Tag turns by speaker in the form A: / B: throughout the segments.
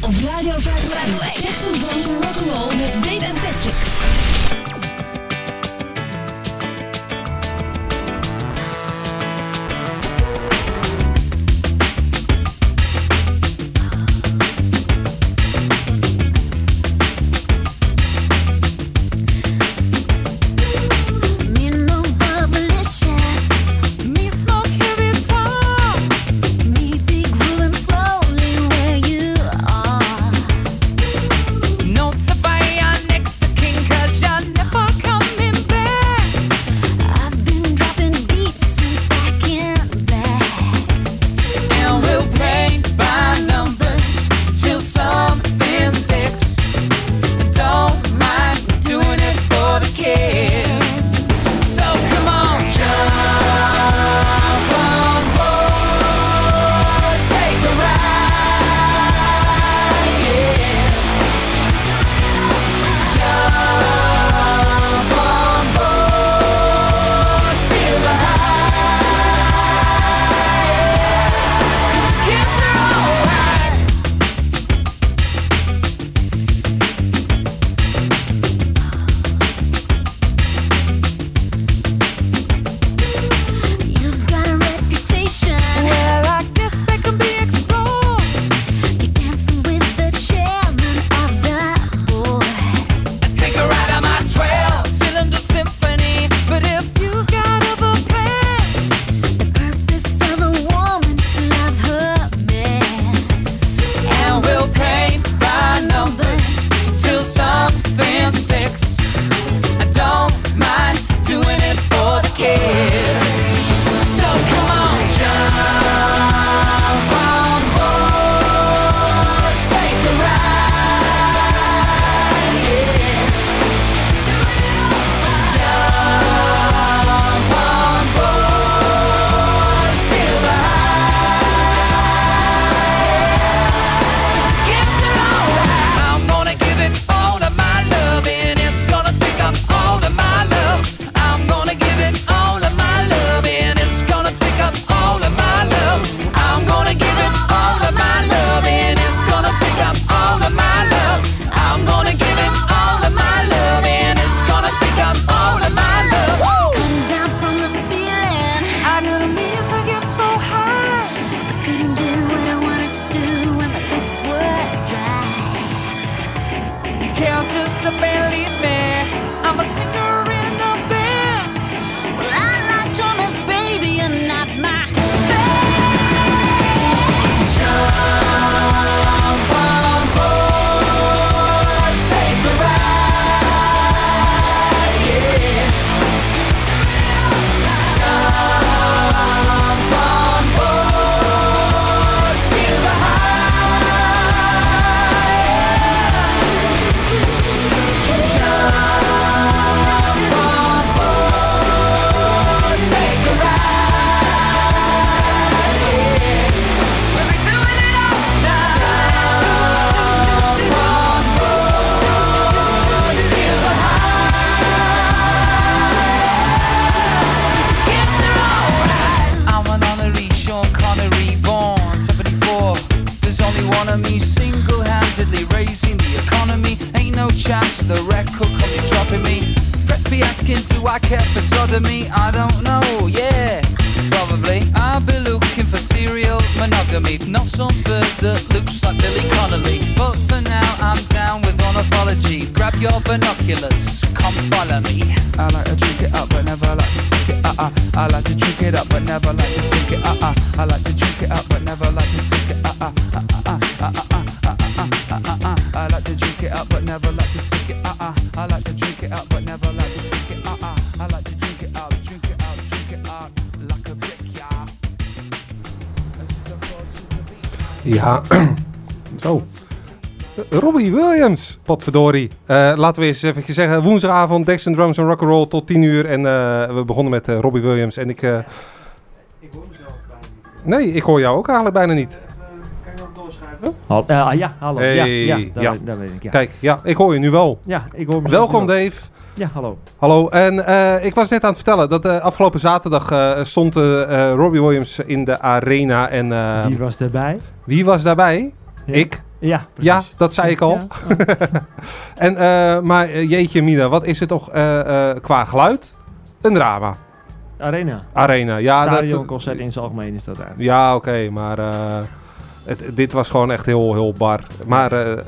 A: op Radio 501. Jackson Drums Rock'n'Roll
B: chance the record company dropping me. Press be asking, do I care for sodomy? I don't know, yeah, probably. I'll be looking for serial monogamy, not some bird that looks like Billy Connolly. But for now, I'm down with ornithology. Grab your binoculars, come follow me. I like to drink it up, but never like to sink it. Uh uh. I like to drink it up, but never like
C: to sink it. Uh uh. I like to drink it up, but never like to sink it. Uh uh. never like to seek it. Uh uh, I like to drink it out, but never like to seek it. Uh uh, I like to drink it out, drink it out, drink it out, like a brick,
D: yeah. Ja, zo. Eh, Robbie Williams, potverdorie. Uh, laten we eens even zeggen, woensdagavond, and Drums and Rock'n'Roll tot 10 uur. En uh, we begonnen met uh, Robbie Williams. En ik... ik hoor mezelf bijna niet. Nee, ik hoor jou ook eigenlijk bijna niet. Eh, ah, ja, hallo. Ja, ja, dat, Weet, ik. Kijk, ja, ik hoor je nu wel. Ja, ik hoor je Welkom Dave. Ja, hallo. Hallo. En eh, ik was net aan het vertellen dat uh, afgelopen zaterdag stond Robbie Williams in de arena. En, wie was daarbij? Wie was daarbij? Ik. Ja, precies. ja, dat zei ik al. Oh. en, maar jeetje Mina, wat is het toch qua geluid? Een drama. Arena. Arena, ja. dat, concert
E: in zijn algemeen is dat eigenlijk.
D: Ja, oké, maar dit was gewoon echt heel, heel bar. Maar eh,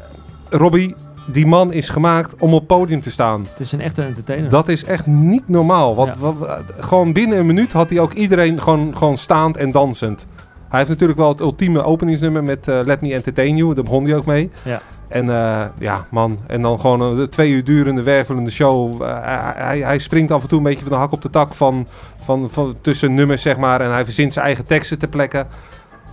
D: Robbie, die man is gemaakt om op podium te staan. Het is
E: een echte entertainer.
D: Dat is echt niet normaal. Want wat, gewoon binnen een minuut had hij ook iedereen gewoon, gewoon staand en dansend. Hij heeft natuurlijk wel het ultieme openingsnummer met eh, Let Me Entertain You. Daar begon hij ook mee. Ja. En eh, ja, man. En dan gewoon een twee uur durende, wervelende show. hij, hij, springt af en toe een beetje van de hak op de tak van, van, van, tussen nummers, zeg maar. En hij verzint zijn eigen teksten te plekken.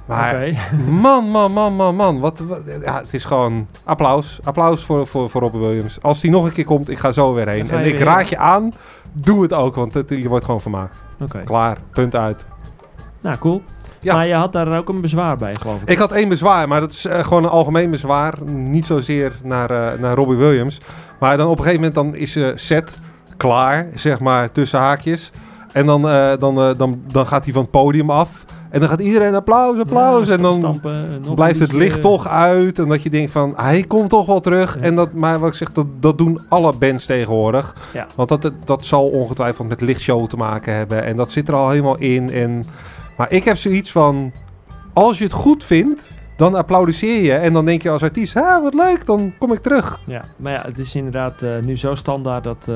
D: Maar man, man, man, man, man. Wat, ja, het is gewoon applaus. Applaus voor, voor, voor Robin Williams. Als hij nog een keer komt, ik ga zo weer heen. En ik raad je aan, doe het ook, want het, je wordt gewoon vermaakt. Okay. Klaar, punt uit.
E: Nou, cool. Ja. Maar je had daar ook een bezwaar bij, geloof ik. Ik had
D: één bezwaar, maar dat is eh, gewoon een algemeen bezwaar. Niet zozeer naar, uh, naar Robbie Williams. Maar dan op een gegeven moment dan is ze eh, set klaar, zeg maar, tussen haakjes. En dan, dan, dan, dan gaat hij van het podium af. En dan gaat iedereen applaus, applaus. en dan
E: eh, blijft het licht eh, toch
D: uit. En dat je denkt van, hij komt toch wel terug. En dat, maar wat ik zeg, dat, dat doen alle bands tegenwoordig. Want dat, dat zal ongetwijfeld met lichtshow te maken hebben. En dat zit er al helemaal in. En, maar ik heb zoiets van, als je het goed vindt, dan applaudisseer je. En dan denk je als artiest, hè, wat leuk, dan kom ik terug.
E: Ja, maar ja, het is inderdaad eh, nu zo standaard dat... Uh,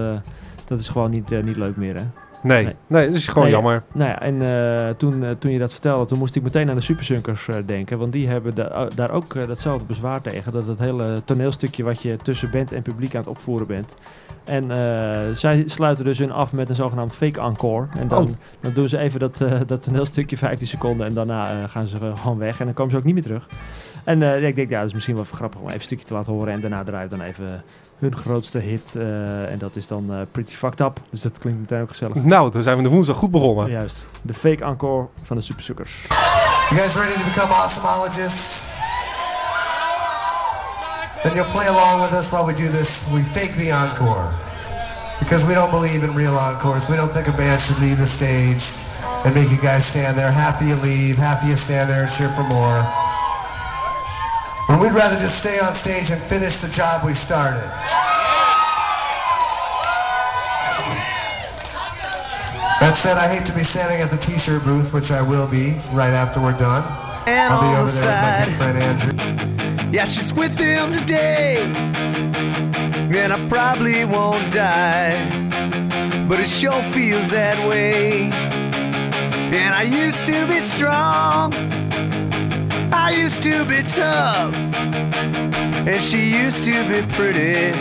E: dat is gewoon niet, niet leuk meer, hè? Nee, nee, dat is gewoon jammer. Nou ja, en eh, toen, eh, toen je dat vertelde, toen moest ik meteen aan de Supersunkers eh, denken. Want die hebben daar ook datzelfde bezwaar tegen. Dat het hele toneelstukje wat je tussen band en publiek aan het opvoeren bent. En zij sluiten dus hun af met een zogenaamd fake encore. En dan, oh. dan doen ze even dat, dat toneelstukje 15 seconden en daarna gaan ze gewoon weg. En dan komen ze ook niet meer terug. En uh, ik denk, ja, dat is misschien wel grappig om even een stukje te laten horen. En daarna draait dan even hun grootste hit. Uh, en dat is dan uh, Pretty Fucked Up. Dus dat klinkt meteen ook gezellig. Nou, dan zijn we de woensdag goed begonnen. Juist. De fake encore van de Superzoekers.
F: You guys ready to become awesomeologists? Then you'll play along with us while we do this. We fake the encore. Because we don't believe in real encores. We don't think a band should leave the stage and make you guys stand there. Half you leave, half you stand there and cheer for more. When we'd rather just stay on stage and finish the job we started. That said, I hate to be standing at the t-shirt booth, which I will be right after we're done. And I'll be over the there side. with my good friend Andrew. Yeah, she's with him today. And I probably won't die. But it sure feels that way. And I used to be strong. I used to be tough, and she used to be pretty,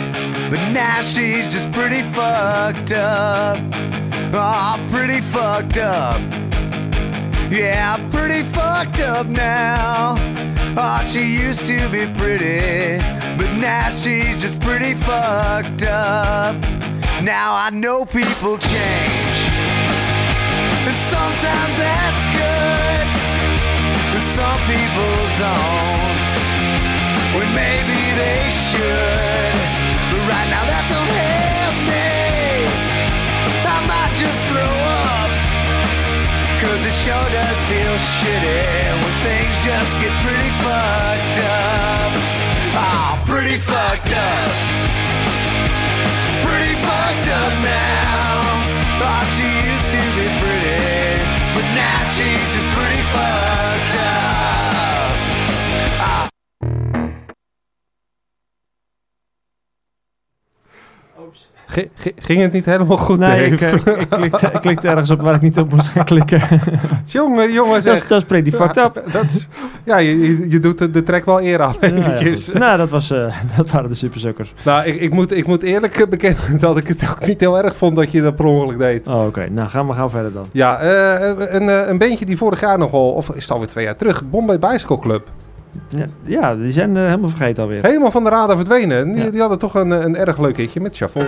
F: but now she's just pretty fucked up. Oh, pretty fucked up. Yeah, pretty fucked up now. Oh, she used to be pretty, but now she's just pretty fucked up. Now I know people change, and sometimes that's good people don't. Well, maybe they should. But right now that don't help me. I might just throw up. Cause it sure does feel shitty when things just get pretty fucked up. Oh, pretty fucked up. Pretty fucked up now. Thought ah, she used to be pretty, but now she's
D: just pretty fucked ging het niet
E: helemaal goed, nee, eh, ik, ik, ik, klikte, ergens op waar ik niet op moest gaan klikken. jongen,
D: jongens. Dat, is pretty fucked up. Ja, ja je, doet de, de trek wel eer af.
E: nou, dat, was, eh, dat waren de superzukkers.
D: Nou, ik, ik, moet, ik moet eerlijk eh, bekennen dat ik het ook
E: niet heel erg vond dat je dat per ongeluk deed. Oh, oké. Nou, gaan we gaan verder dan.
D: Ja, een, beentje een die vorig jaar nogal, of is het alweer twee jaar terug, Bombay Bicycle Club. Ja, die zijn helemaal vergeten alweer. Helemaal van de radar verdwenen. Die, hadden toch een, een erg leuk hitje met Shuffle.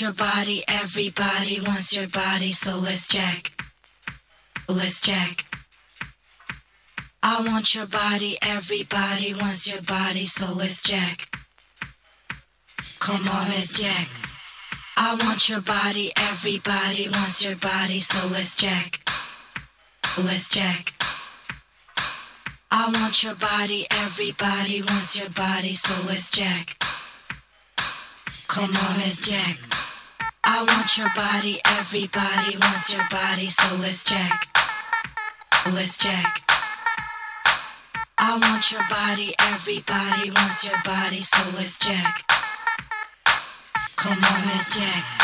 G: your body, everybody wants your body, so let's check. Let's check. I want your body, everybody wants your body, so let's check. Come on, let's check. I want your body, everybody wants your body, so let's check. Let's check. I want your body, everybody wants your body, so let's check. Come on, let's check. I want your body, everybody wants your body, so let's check. Let's check. I want your body, everybody wants your body, so let's check. Come on, let's check.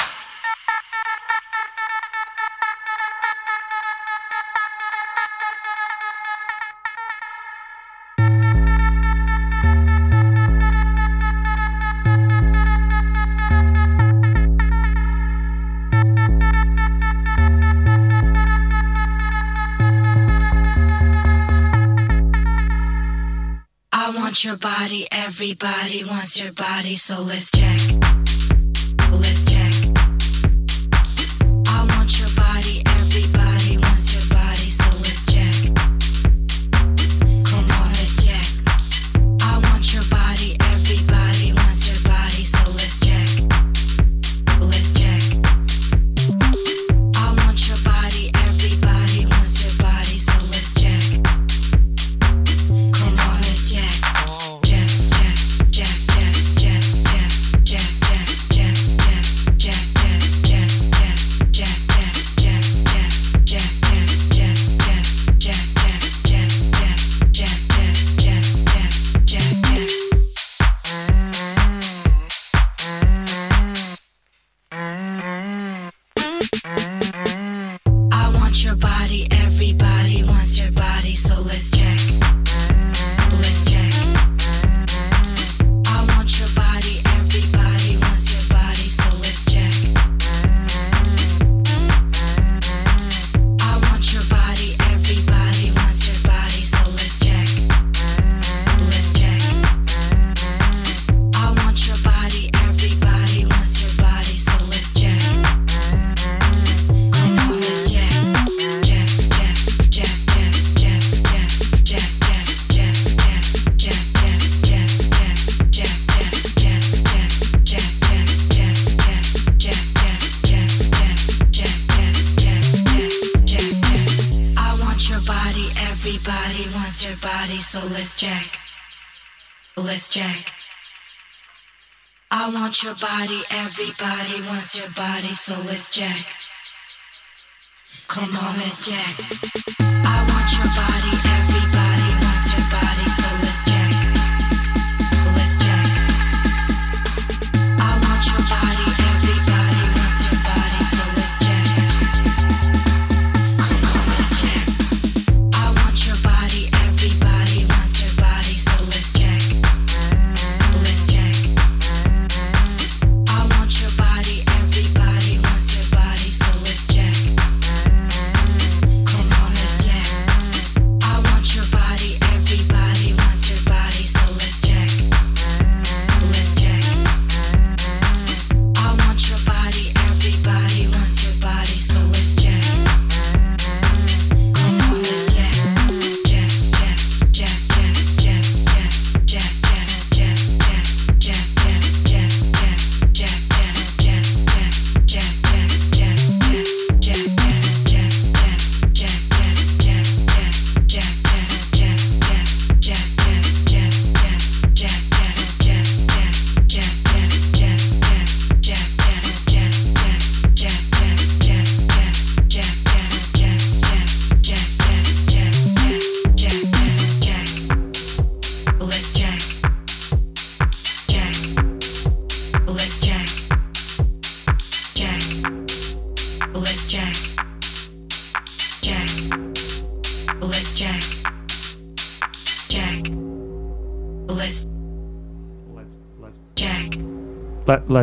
G: Everybody wants your body, so let's check. want your body, everybody wants your body, so let's jack. Come on, let's jack.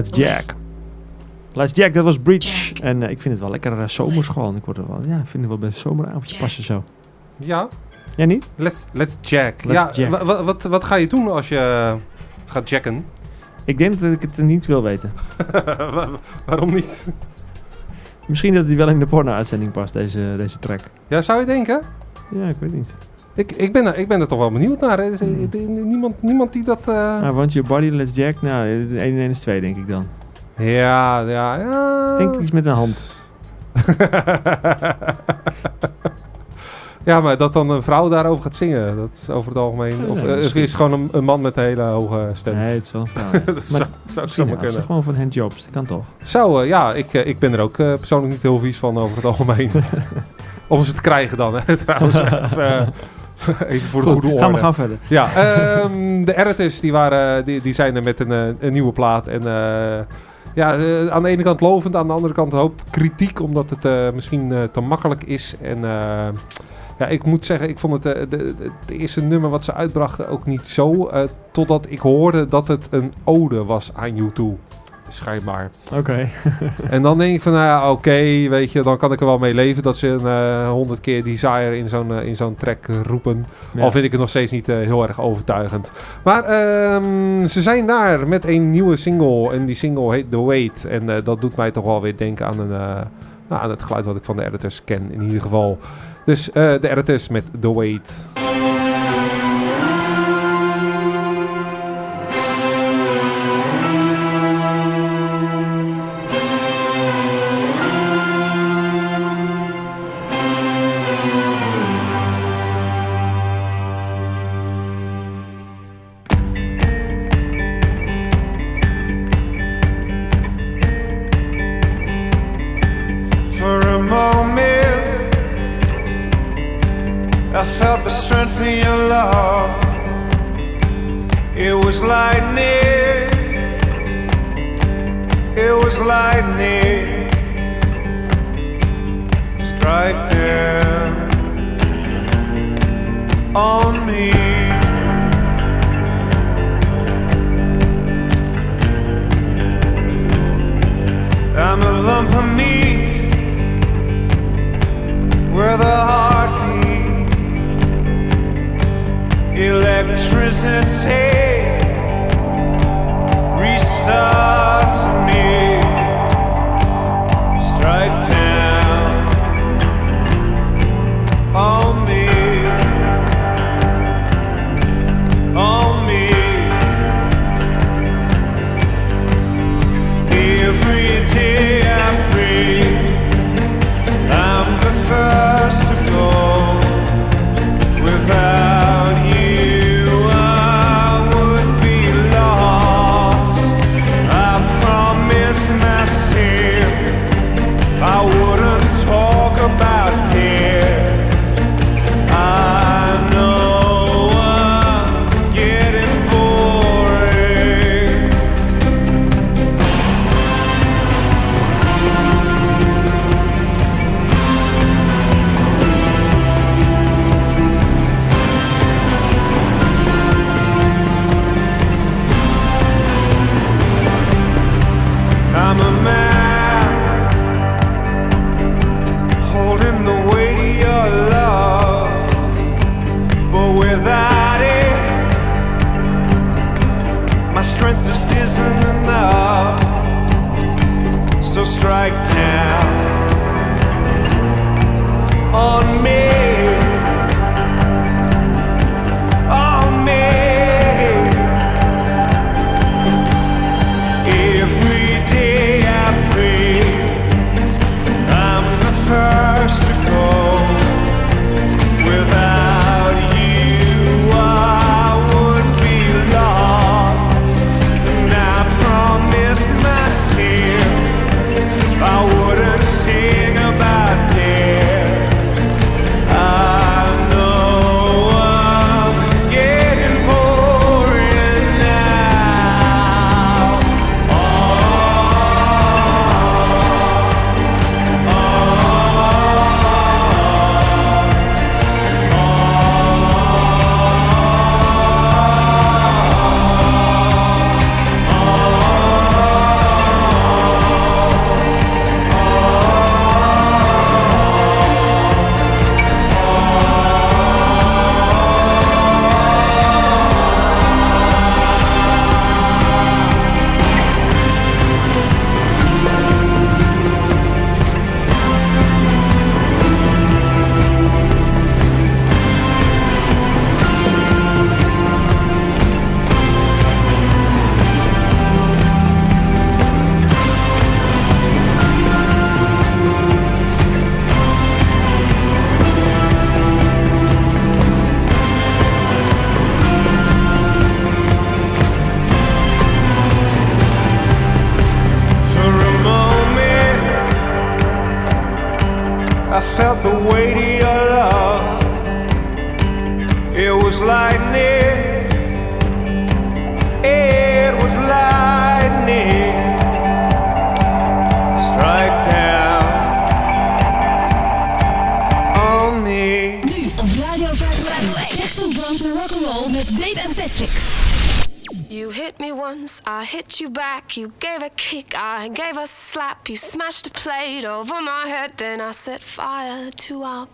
E: Let's Jack. Let's Jack, dat was Breach. En eh, ik vind het wel lekker uh, zomers Ik word er wel, ja, vind het wel bij een zomeravondje passen zo. Ja. Jij
D: niet? Let's, let's Jack. Let's ja, jack. Wat, wat ga je doen als je
E: eh, gaat jacken? Ik denk dat ik het niet wil weten. waarom niet? Misschien dat hij wel in de porno-uitzending past, deze, deze track. Ja, zou je denken? Ja, ik weet niet.
D: Ik, ik, ben, er, ik ben er toch wel benieuwd naar. Is, dus, eh, hmm. niemand, die dat... Eh,
E: want je bodyless jack, nou, 1 eh, en 1 is 2 denk ik dan.
D: Ja, ja, ja.
H: Ik denk iets met een hand.
D: ja, maar dat dan een vrouw daarover gaat zingen, dat is over het algemeen. Nou, of, is gewoon een, man met een hele hoge stem. Nee, het is wel een vrouw. dat maar, zou, ik zomaar kunnen. gewoon van handjobs, dat kan toch? Zo, ja, ik, ik ben er ook persoonlijk niet heel vies van over het algemeen. Om ze te krijgen dan, trouwens. Even voor de goede orde. Gaan we gaan verder. Ja, ehm, de Editors die waren, die, die zijn er met een, eh, een nieuwe plaat. En eh, ja, eh, aan de ene kant lovend, aan de andere kant een hoop kritiek, omdat het misschien te makkelijk is. En ja, ik moet zeggen, ik vond het het eerste nummer wat ze uitbrachten ook niet zo. totdat ik hoorde dat het een ode was aan YouTube schijnbaar.
E: Oké.
D: en dan denk ik van, nou oké, weet je, dan kan ik er wel mee leven dat ze een eh, honderd keer Desire in zo'n eh, in zo'n track eh, roepen. Al vind ik het nog steeds niet heel erg overtuigend. Maar ehm, ze zijn daar met een nieuwe single en die single heet The Wait. En dat doet mij toch wel weer denken aan, een, aan het geluid wat ik van de editors ken in ieder geval. Dus de editors met The Wait.
G: set fire to our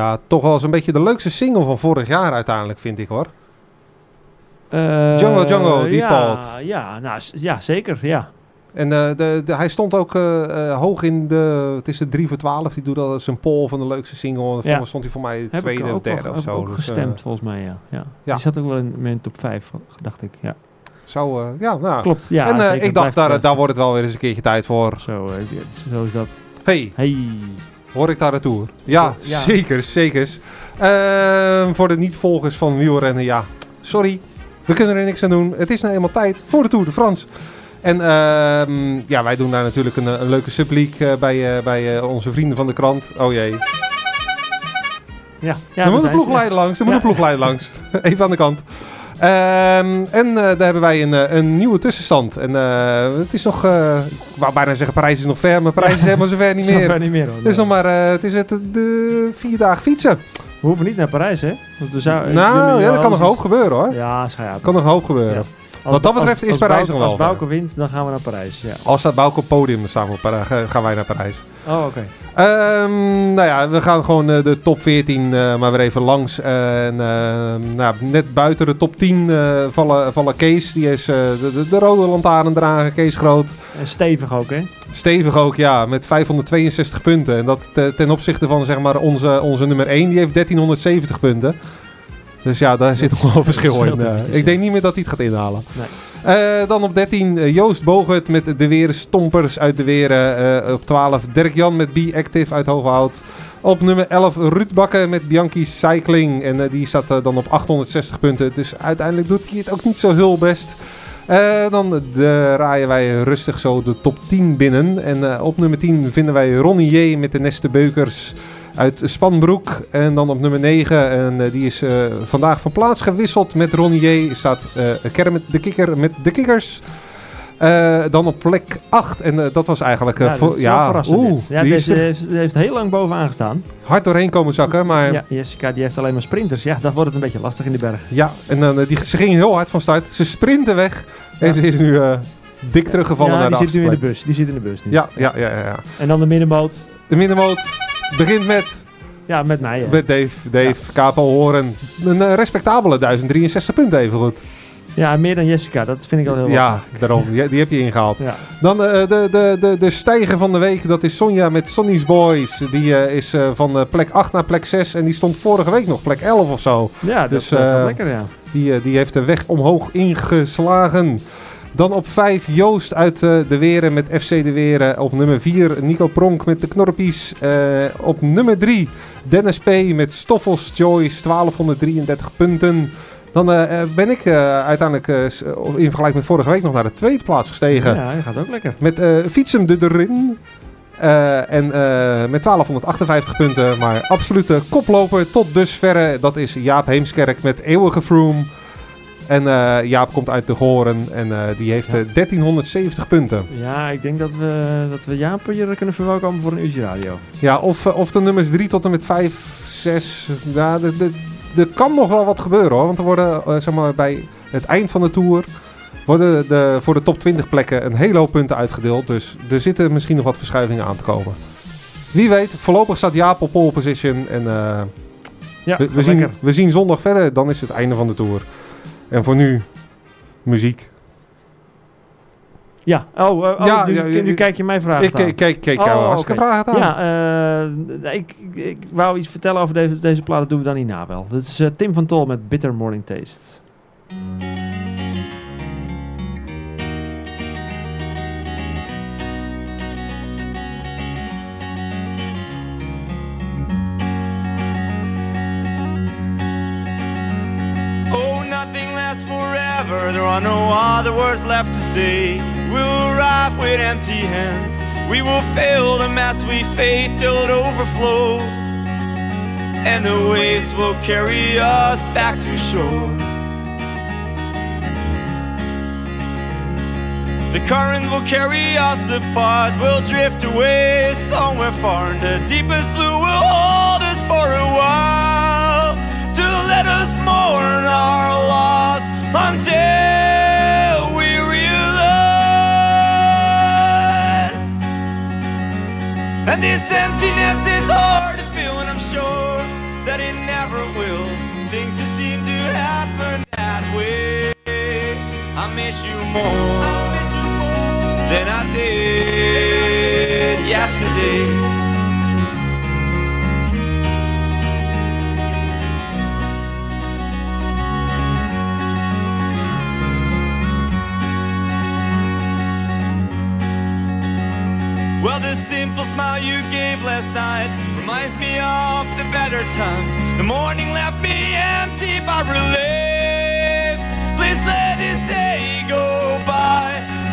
D: ja, toch wel eens een beetje de leukste single van vorig jaar uiteindelijk, vind ik hoor. Uh, eh, Django Django, die ja, valt. Ja, nou, ja, zeker, ja. En eh, de, de, hij stond ook eh, hoog in de, het is de 3 voor 12, die doet als een poll van de leukste single. Ja. Stond hij voor mij heb tweede of derde of zo. Dus, gestemd volgens mij, ja.
E: ja. Die zat ook wel in mijn top 5, dacht ik, ja.
D: Zou, ja, nou. Klopt, ja. En ik dacht, daar, daar wordt het wel weer eens een keertje tijd voor. Zo, zo is dat. Hey. Hey. Hoor ik daar het tour? Ja, zeker, zeker. Ehm, voor de niet-volgers van wielrennen, ja, sorry. We kunnen er niks aan doen. Het is nou eenmaal tijd voor de Tour de France. En ehm, ja, wij doen daar natuurlijk een, een leuke subleak eh, bij, eh, bij eh, onze vrienden van de krant. Oh jee. Ja, ja, er moet een ploegleider langs, er moeten ja. langs. Even aan de kant. Ehm, en eh, daar hebben wij een, eh, een nieuwe tussenstand. En eh, het is nog, uh, ik wou bijna zeggen Parijs is nog ver, maar Parijs is helemaal zover niet meer. niet meer. Hoor, het is nog maar, het is het, de vier dagen fietsen.
E: We hoeven niet naar Parijs, hè? Want zou, nou, ja, dat kan nog een hoop gebeuren, hoor. Ja, schijnbaar. Kan nog hoop gebeuren. Ja. Wat dat
D: betreft is Parijs nog wel. Als Bauke
E: wint, dan gaan we naar Parijs. Ja.
D: Als staat Bauke podium, dan gaan wij naar Parijs. Oh, oké. Ehm, nou ja, we gaan gewoon eh, de top 14 eh, maar weer even langs. en, ehm, nou, net buiten de top 10 eh, vallen, vallen Kees. Die is de, de, rode lantaarn dragen, Kees Groot. En stevig ook, hè? Stevig ook, ja. Met 562 punten. En dat ten opzichte van zeg maar, onze, onze nummer 1. Die heeft 1370 punten. Dus ja, daar zit gewoon een verschil in. Eh. ik denk niet meer dat hij het gaat inhalen. Nee. Eh, dan op 13 eh, Joost Bogert met De Weren Stompers uit De Weren. op 12 Dirk Jan met b Active uit Hooghout. Op nummer 11 Ruud Bakken met Bianchi Cycling. En die zat dan op 860 punten. Dus uiteindelijk doet hij het ook niet zo heel best. dan draaien wij rustig zo de top 10 binnen. En op nummer 10 vinden wij Ronnie J. met de Neste Beukers uit Spanbroek. En dan op nummer 9, en eh, die is eh, vandaag van plaats gewisseld met Ronnie J. Staat eh, Kermit de Kikker met de Kikkers. dan op plek 8. En dat was eigenlijk. Uh, ja, oeh, ja, die deze
E: heeft, heel lang bovenaan gestaan. Hard doorheen komen zakken, maar. Ja, Jessica die heeft alleen maar sprinters. Ja, dan wordt het een beetje lastig in de berg.
D: Ja, en dan die, ze ging heel hard van start. Ze sprinten weg. En ze is nu dik teruggevallen naar de die zit nu in de bus. Die zit in de bus nu. Ja, ja, ja. ja, En dan de middenboot. De middenmoot begint met... Ja, met mij. Met Dave, Dave ja. Horen. Een eh, respectabele 1063 punten even goed. Ja, meer dan Jessica. Dat vind ik al heel leuk. Ja, daarom. Die, heb je ingehaald. Dan eh, de, de, de, de stijger van de week. Dat is Sonja met Sonny's Boys. Die eh, is van plek 8 naar plek 6. En die stond vorige week nog plek 11 of zo. Ja, dus, dat is lekker, ja. Die, die heeft de weg omhoog ingeslagen. Dan op 5 Joost uit eh, de Weren met FC de Weren. Op nummer 4 Nico Pronk met de Knorpies. Eh, op nummer 3 Dennis P. met Stoffels Joyce 1233 punten. Dan eh, ben ik uiteindelijk in vergelijking met vorige week nog naar de tweede plaats gestegen. Ja, hij gaat ook lekker. Met Fietsem de Erin. Uh, en met 1258 punten, maar absolute koploper tot dusverre. Dat is Jaap Heemskerk met Eeuwige Vroom. En eh, Jaap komt uit de Horen en eh, die heeft 1370 eh, punten.
E: Ja, ik denk dat we, dat we Jaap hier kunnen verwelkomen voor een uurtje radio.
D: Ja, of, of de nummers 3 tot en met 5, 6. er kan nog wel wat gebeuren hoor. Want er worden zeg maar, bij het eind van de tour worden de, voor de top 20 plekken een hele hoop punten uitgedeeld. Dus er zitten misschien nog wat verschuivingen aan te komen. Wie weet, voorlopig staat Jaap op pole position en... Ja, we, we zien, we zien zondag verder, dan is het einde van de tour. En voor nu, muziek.
E: Ja, oh, eh, oh nu, kijk je mijn vraag ik, aan. Ik kijk, kijk oh, als vraag aan. Ja, eh, ik, ik, wou iets vertellen over deze, deze plaat, dat doen we dan na. wel. Dat is eh, Tim van Tol met Bitter Morning Taste.
I: say we'll arrive with empty hands. We will fill the mass we fade till it overflows. And the waves will carry us back to shore. The current will carry us apart. We'll drift away somewhere far in the deepest blue. this emptiness is hard to feel, and I'm sure that it never will. Things that seem to happen that way. I miss you more, I miss you more than I did. smile you gave last night reminds me of the better times. The morning left me empty but relief. Please let this day go by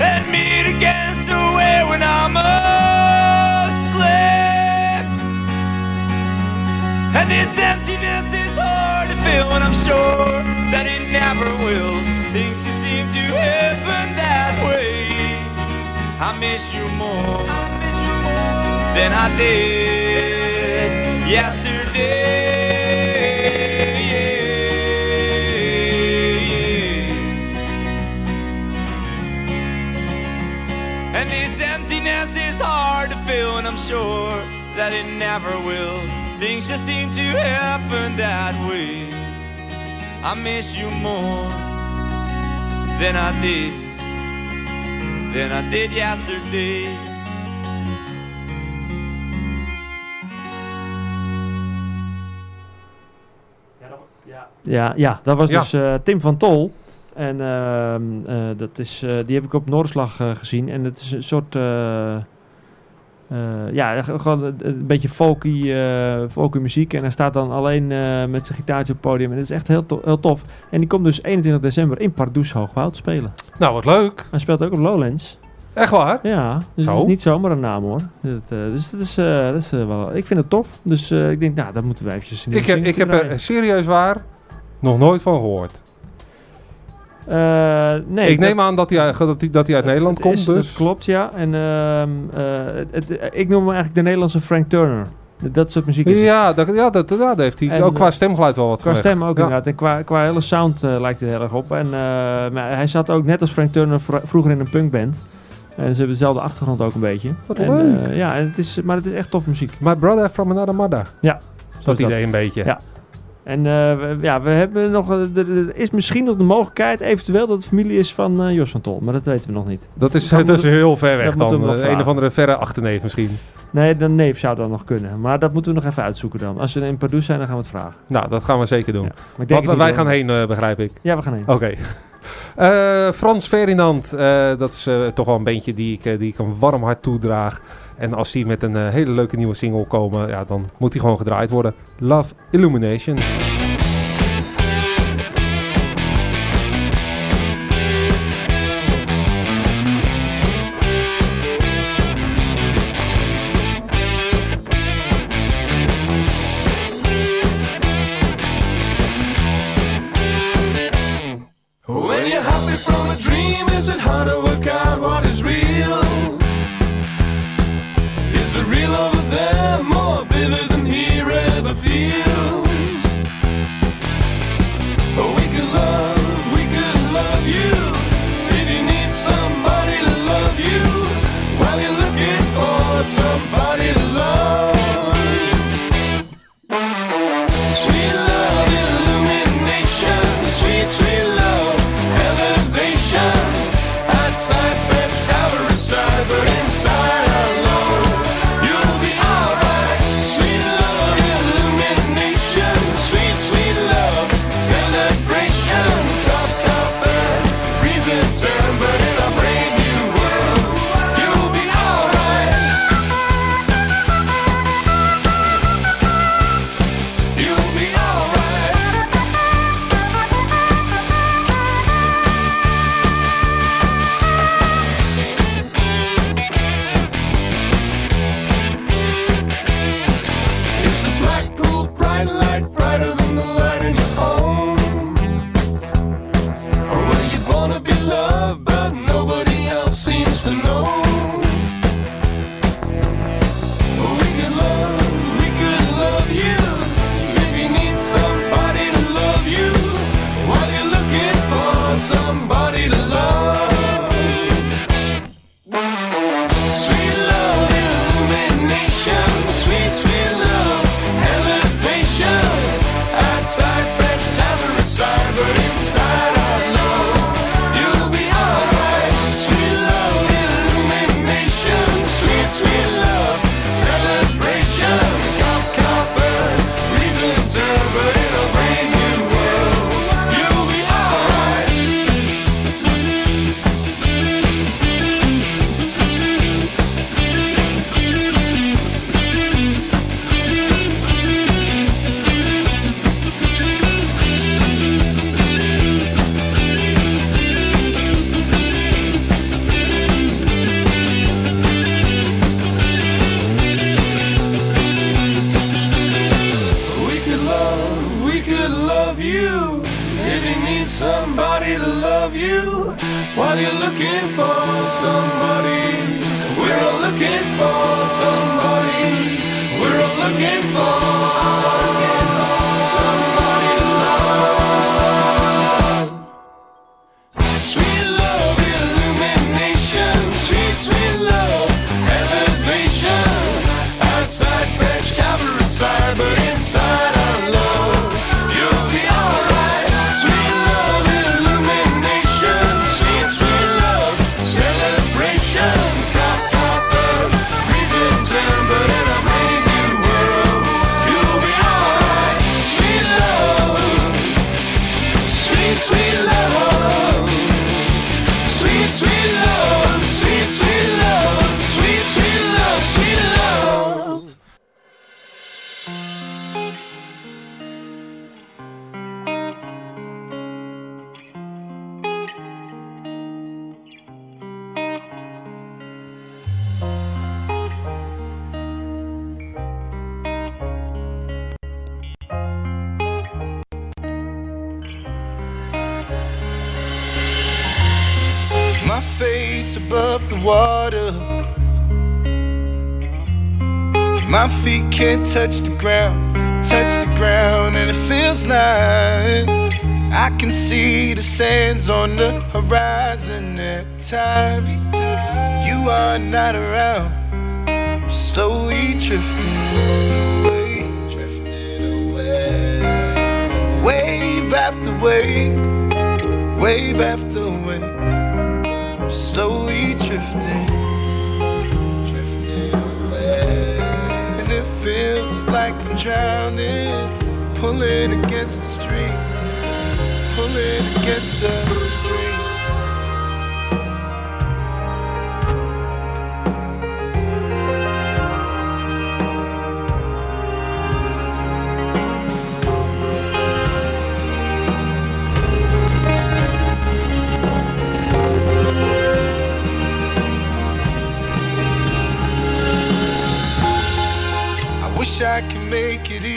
I: and meet again the way when I'm asleep. And this emptiness is hard to fill, and I'm sure that it never will. Things just seem to happen that way. I miss you more than I did yesterday. And this emptiness is hard to fill, and I'm sure that it never will. Things just seem to happen that way. I miss you more than I did, than I did yesterday.
H: Ja, ja dat was dus
E: eh, Tim van Tol. En ehm, eh, dat is, eh, die heb ik op Noorslag gezien. En het is een soort... ja, gewoon een beetje folky, folky muziek. En hij staat dan alleen met zijn gitaartje op het podium. En dat is echt heel, heel tof. En die komt dus 21 december in Pardoes Hoogwoud spelen. Nou, wat leuk. Hij speelt ook op Lowlands. Echt waar? Ja, dus zo. het is niet zomaar een naam hoor. dus dat is, dat is wel... Ik vind het tof. Dus ik denk, nou, dat moeten wij eventjes... In ik heb, ik
D: heb er serieus waar
E: nog nooit van gehoord.
D: Eh, nee, ik neem aan dat hij, dat dat uit
E: Nederland komt. dus. Dat klopt, ja. En, ehm, eh, het, ik noem hem eigenlijk de Nederlandse Frank Turner. Dat soort muziek is ja, dat, ja, dat, ja, dat heeft hij. ook qua eh, stemgeluid wel wat Qua stem ook ja. inderdaad. En qua, qua hele sound lijkt het heel erg op. En, hij zat ook net als Frank Turner vroeger in een punkband. En ze hebben dezelfde achtergrond ook een beetje. Wat en, leuk. ja, en het is, maar het is echt tof muziek. My Brother From Another Mother. Ja. Dat idee een beetje. Ja. En eh, ja, we hebben nog, er eh, is misschien nog de mogelijkheid eventueel dat het familie is van eh, Jos van Tol. Maar dat weten we nog niet. Dat is, dat, heel ver weg dan. We een of
D: andere verre achterneef misschien.
E: Nee, de neef zou dan nog kunnen. Maar dat moeten we nog even uitzoeken dan. Als we in Pardoes zijn, dan gaan we het vragen. Nou,
D: dat gaan we zeker doen. Want wij gaan heen, begrijp ik. Ja, we gaan heen. Oké.
E: Okay.
D: Frans Ferdinand, dat is toch wel een beentje die ik, die ik een warm hart toedraag. En als die met een eh, hele leuke nieuwe single komen, ja, dan moet die gewoon gedraaid worden. Love Illumination.
H: feels. We could love.
J: line. I can see the sands on the horizon every time you are not around. I'm slowly drifting away, drifting away. Wave after wave, wave after wave. I'm slowly drifting, drifting away, and it feels like I'm drowning pulling against the street, pulling against the street. I can make it easy.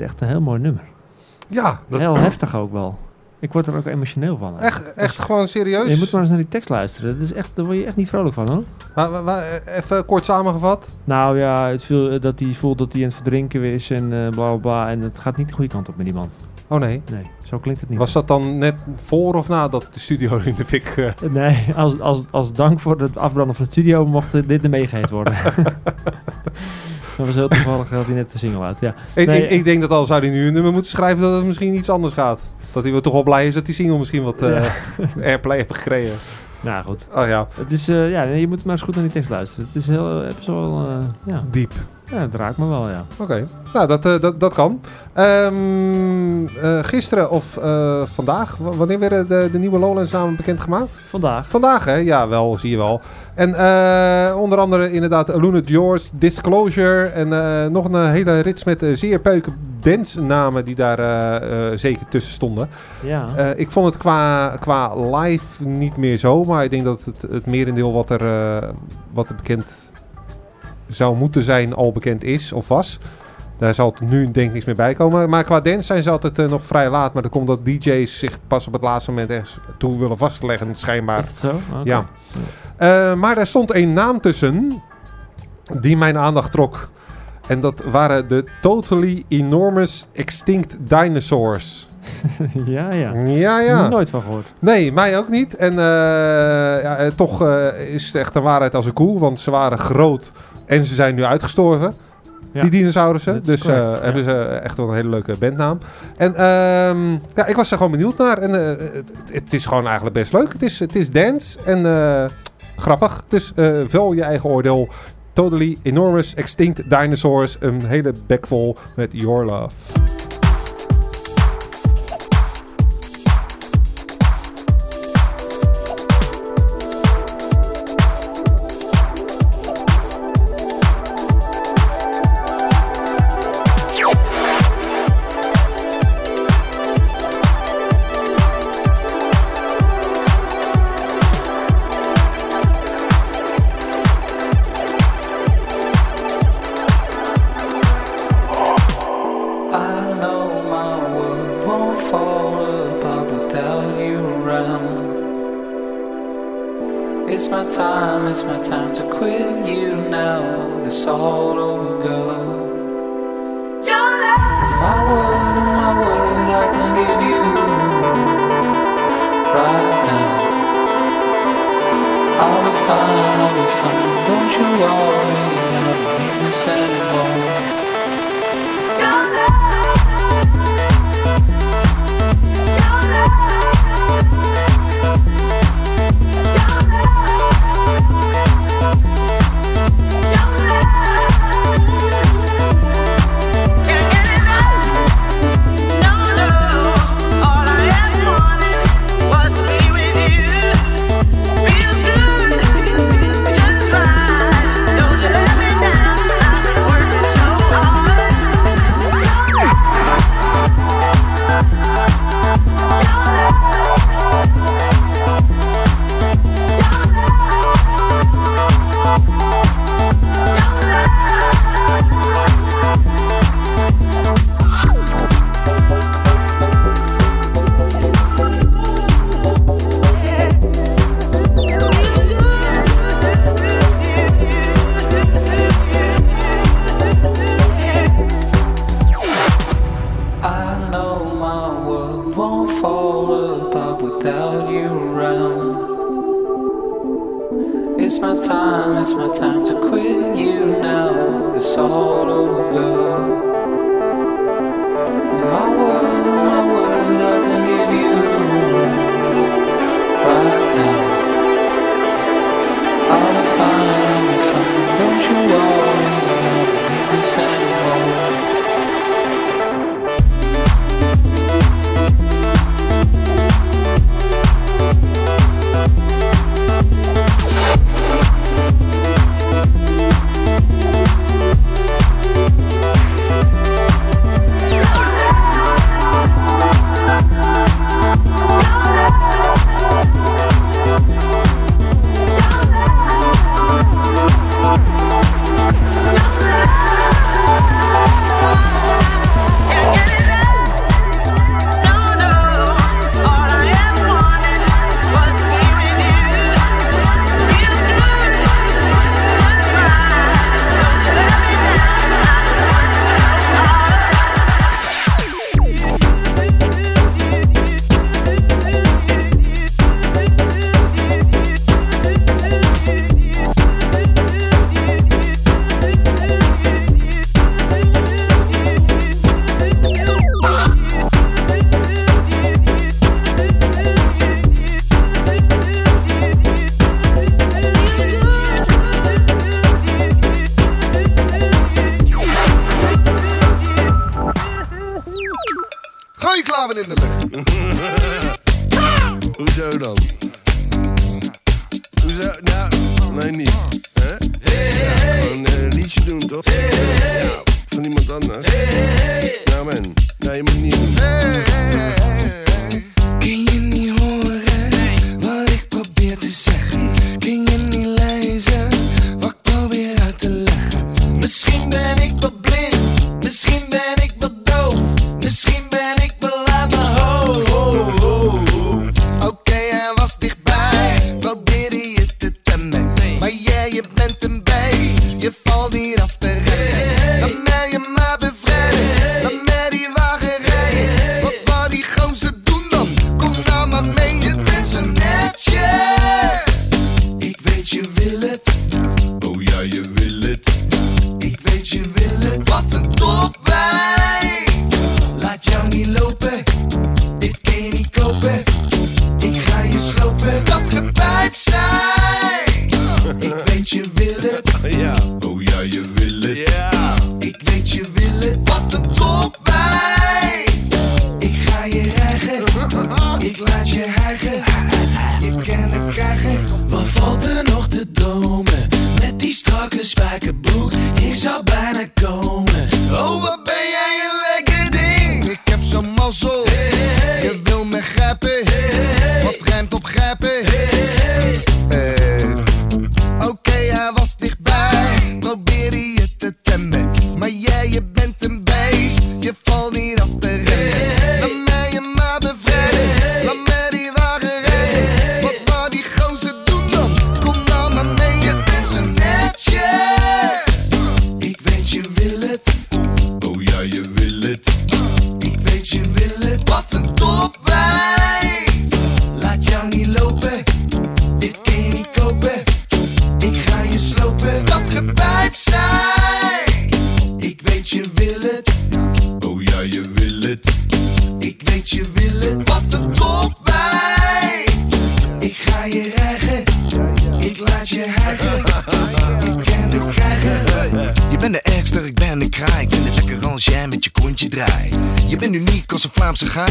E: echt een heel mooi nummer. Ja. Dat... Heel heftig ook wel. Ik word er ook emotioneel van. Echt, echt dus gewoon
D: serieus? Je moet
E: maar eens naar die tekst luisteren. Dat is echt, daar word je echt niet vrolijk van hoor. Maar, eh, even kort samengevat. Nou ja, het viel, eh, dat hij voelt dat hij aan het verdrinken is en uh, bla bla En het gaat niet de goede kant op met die man. Oh nee? Nee, zo klinkt het niet. Was dat dan net voor of nadat de studio in de fik... Nee, als, als, als dank voor het afbranden van de studio mocht dit er meegeven worden. Dat was heel toevallig dat hij net de single had. Ja. Ik, ik, eh,
D: denk dat al zou hij nu een nummer moeten schrijven, dat het misschien iets anders gaat. Dat hij wel toch wel blij is dat die single misschien wat eh,
E: airplay heeft gekregen. Nou goed. Oh ja. Het is, eh, ja, je moet maar eens goed naar die tekst luisteren. Het is heel, episode, ja. Diep. Ja, het raakt me wel, ja. Oké. Nou, dat, dat, dat kan.
D: Ehm, gisteren of vandaag, wanneer werden de, de nieuwe Lowlands samen bekendgemaakt? Vandaag. Vandaag, hè? Ja, wel, zie je wel. En eh, onder andere inderdaad Luna George, Disclosure en eh, nog een eh, hele rits met uh, zeer peuken namen die daar zeker tussen stonden. Ja. ik vond het qua, qua live niet meer zo, maar ik denk dat het, het merendeel wat er, wat er bekend zou moeten zijn al bekend is of was. Daar zal het nu denk ik niets meer bij komen. Maar qua dance zijn ze altijd eh, nog vrij laat. Maar dat komt dat DJ's zich pas op het laatste moment echt toe willen vastleggen, schijnbaar. Is dat zo? Ah, ja. Eh, maar er stond een naam tussen die mijn aandacht trok. En dat waren de Totally Enormous Extinct Dinosaurs.
E: ja, ja. Ja, ja. Nooit van gehoord. Nee,
D: mij ook niet. En eh, ja, toch is het echt een waarheid als een koe. Want ze waren groot en ze zijn nu uitgestorven. Die dinosaurussen. Dus eh, hebben ze eh, echt wel een hele leuke bandnaam. En ehm, ja, ik was er gewoon benieuwd naar. En eh, het, is gewoon eigenlijk best leuk. Het is, het is dance en uh, grappig. Dus vel je eigen oordeel. Totally Enormous Extinct Dinosaurs. Een hele bek vol met Your Love.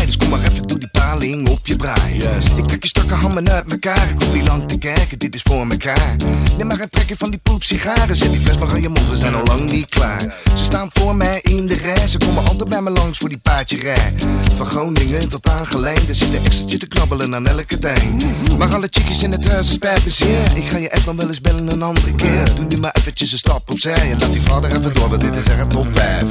F: Dus kom maar even, toe die paling op je braai. Ik trek je strakke hammen uit elkaar. Ik hoef niet lang te kijken, dit is voor mekaar. Neem maar een trekje van die poep sigaren. Zet die fles maar aan je mond, we zijn al lang niet klaar. Ze staan voor mij in de rij. Ze komen altijd bij me langs voor die rij. Van Groningen tot aan zitten Er zit een te knabbelen aan elke tijd. Maar alle chickies in het huis, is me zeer. Ik ga je echt nog wel eens bellen een andere keer. Doe nu maar eventjes een stap opzij. En laat die vader even door, want dit is echt top 5.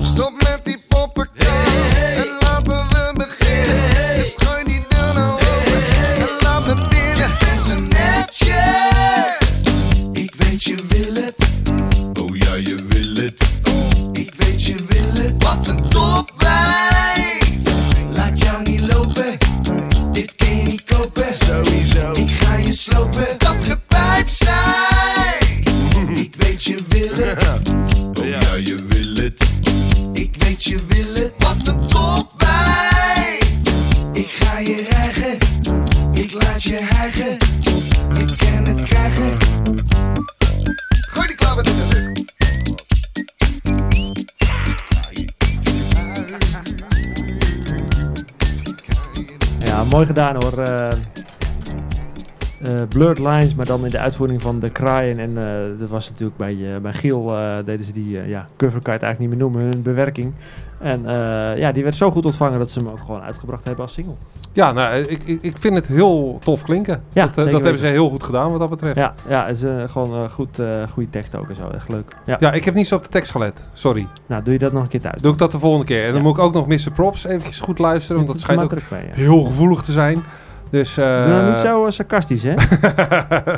F: Stop me
E: mooi gedaan hoor. Eh, eh, blurred Lines, maar dan in de uitvoering van de Kraaien. En eh, dat was natuurlijk bij, bij Giel, deden ze die ja, cover, kan je het eigenlijk niet meer noemen, hun bewerking. En ja, die werd zo goed ontvangen dat ze hem ook gewoon uitgebracht hebben als single. Ja, nou, ik, ik vind het heel tof klinken. dat, eh, dat hebben ze heel goed gedaan wat dat betreft. Ja, ja het is eh, gewoon uh, goed, goede tekst ook en zo. Echt leuk. Ja. ik heb niet zo op de tekst gelet. Sorry. Nou, doe je dat nog een keer thuis. Doe ik dat de volgende keer. En dan moet ik ook nog Mr. Props eventjes goed
D: luisteren. Want dat schijnt ook heel gevoelig te zijn. Dus, uh, nou, niet zo sarcastisch, hè?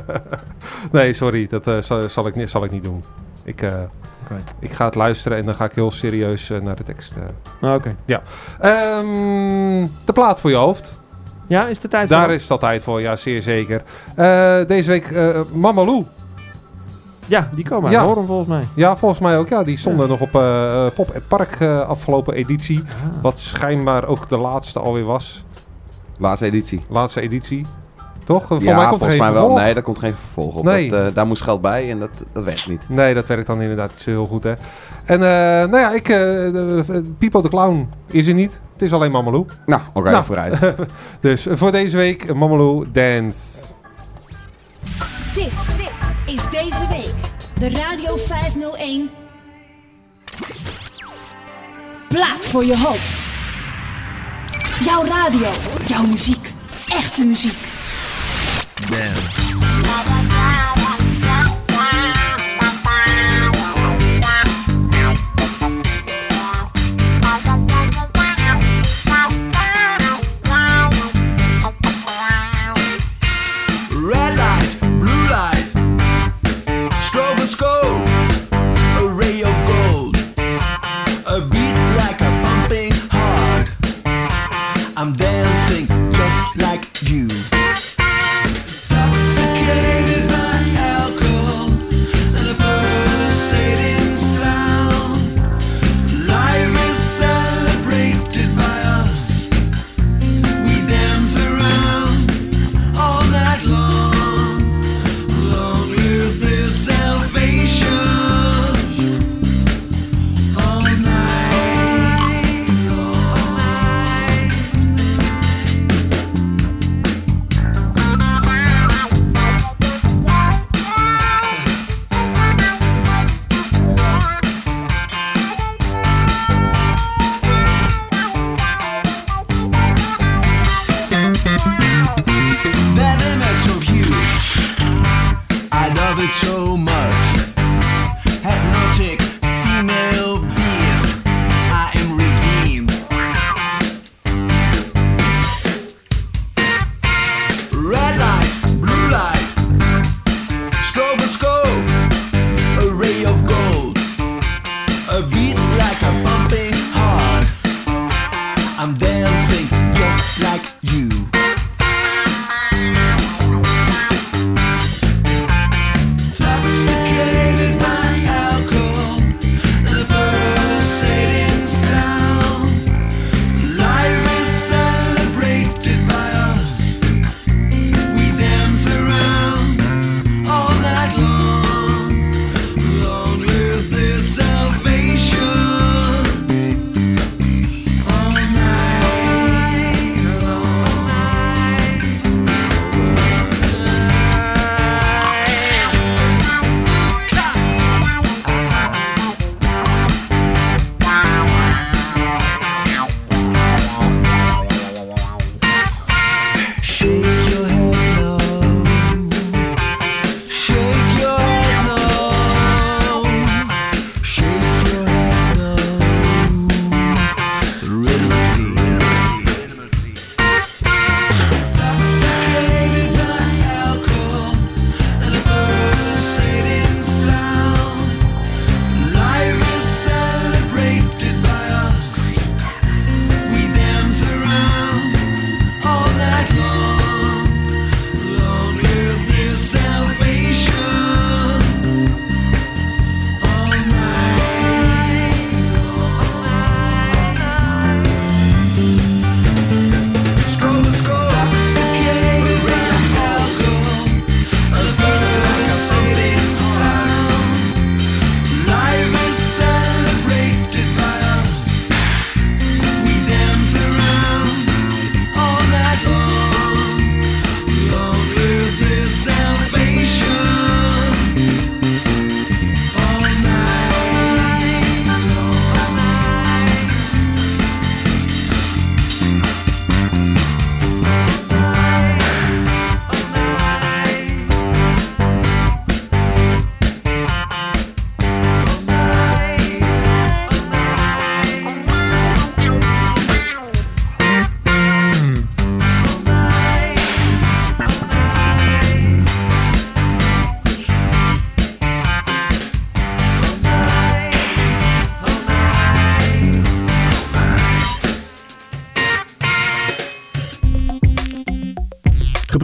D: nee, sorry. Dat zal, zal, ik, zal ik niet doen. Ik, ik ga het luisteren en dan ga ik heel serieus eh, naar de tekst. Eh. Ah, oké. Ja. Ehm, de plaat voor je hoofd. Ja, is de tijd Daar voor? Daar is dat tijd voor, ja, zeer zeker. Eh, deze week Mamalou.
E: Ja, die komen uit ja. Horen volgens mij.
D: Ja, volgens mij ook. Ja, die stonden nog op uh, Pop Park afgelopen editie. Ah. Wat schijnbaar ook
K: de laatste alweer was.
D: Laatste editie.
K: Laatste editie.
D: Toch? Voor ja, mij volgens mij wel. Nee, daar komt geen vervolg
K: op. Dat, eh, daar moest geld bij en dat, dat werkt niet.
D: Nee, dat werkt dan inderdaad is heel goed, hè. En eh, nou ja, ik, uh, eh, Pipo de Clown is er niet. Het is alleen Mamalou. Nou, oké, nou. vooruit. dus voor deze week Mamalou Dance.
L: Dit is deze week de Radio 501. Plaat voor je hoop.
M: Jouw radio, jouw muziek, echte muziek.
H: down.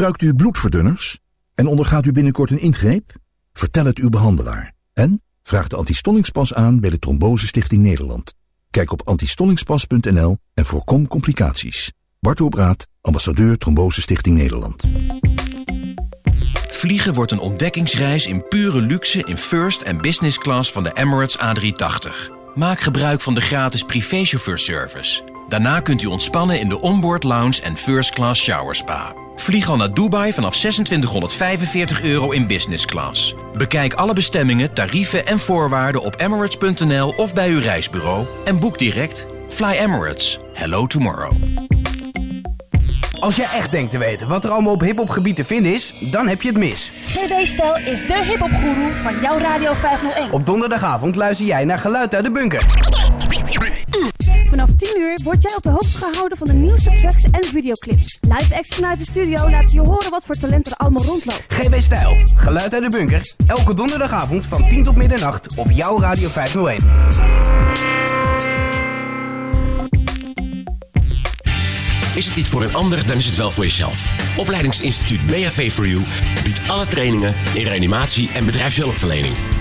F: Gebruikt u bloedverdunners? En ondergaat u binnenkort een ingreep? Vertel het uw behandelaar. En vraag de antistollingspas aan bij de Trombose Stichting Nederland. Kijk op antistollingspas.nl en voorkom complicaties. Bart Obraat, ambassadeur Trombose Stichting Nederland.
K: Vliegen wordt een ontdekkingsreis in pure luxe in first en business class van de Emirates A380. Maak gebruik van de gratis privéchauffeurservice. Daarna kunt u ontspannen in de onboard lounge en first class shower spa. Vlieg al naar Dubai vanaf 2645 euro in business class. Bekijk alle bestemmingen, tarieven en voorwaarden op emirates.nl of bij uw reisbureau en boek direct Fly Emirates. Hello tomorrow. Als jij echt denkt te weten wat er allemaal op hiphopgebied te vinden is, dan heb je het mis.
A: GD Stel is de hiphopgoeroe van jouw Radio 501.
K: Op donderdagavond luister jij naar Geluid uit de Bunker.
A: Vanaf 10 uur word jij op de hoogte gehouden van de
K: nieuwste tracks en videoclips. Live acts vanuit de studio laat je horen wat voor talent er allemaal rondloopt. GB Stijl, geluid uit de bunker. Elke donderdagavond van 10 tot middernacht op jouw Radio 501. Is het iets voor een ander, dan is het wel voor jezelf. Opleidingsinstituut BHV for You biedt alle trainingen in reanimatie en bedrijfshulpverlening.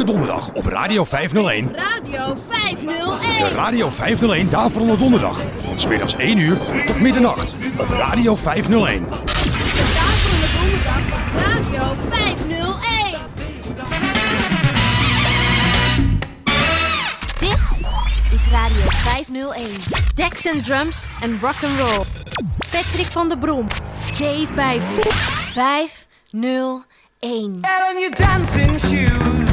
K: elke donderdag op Radio 501.
L: Radio 501. De
E: Radio 501 Daverende Donderdag. Van smiddags 1 uur tot middernacht op Radio 501. De Daverende
L: Donderdag Radio 501. Dit is Radio 501. Dex and Drums and roll. Patrick van der Brom. Dave 5 501. And on your dancing
M: shoes.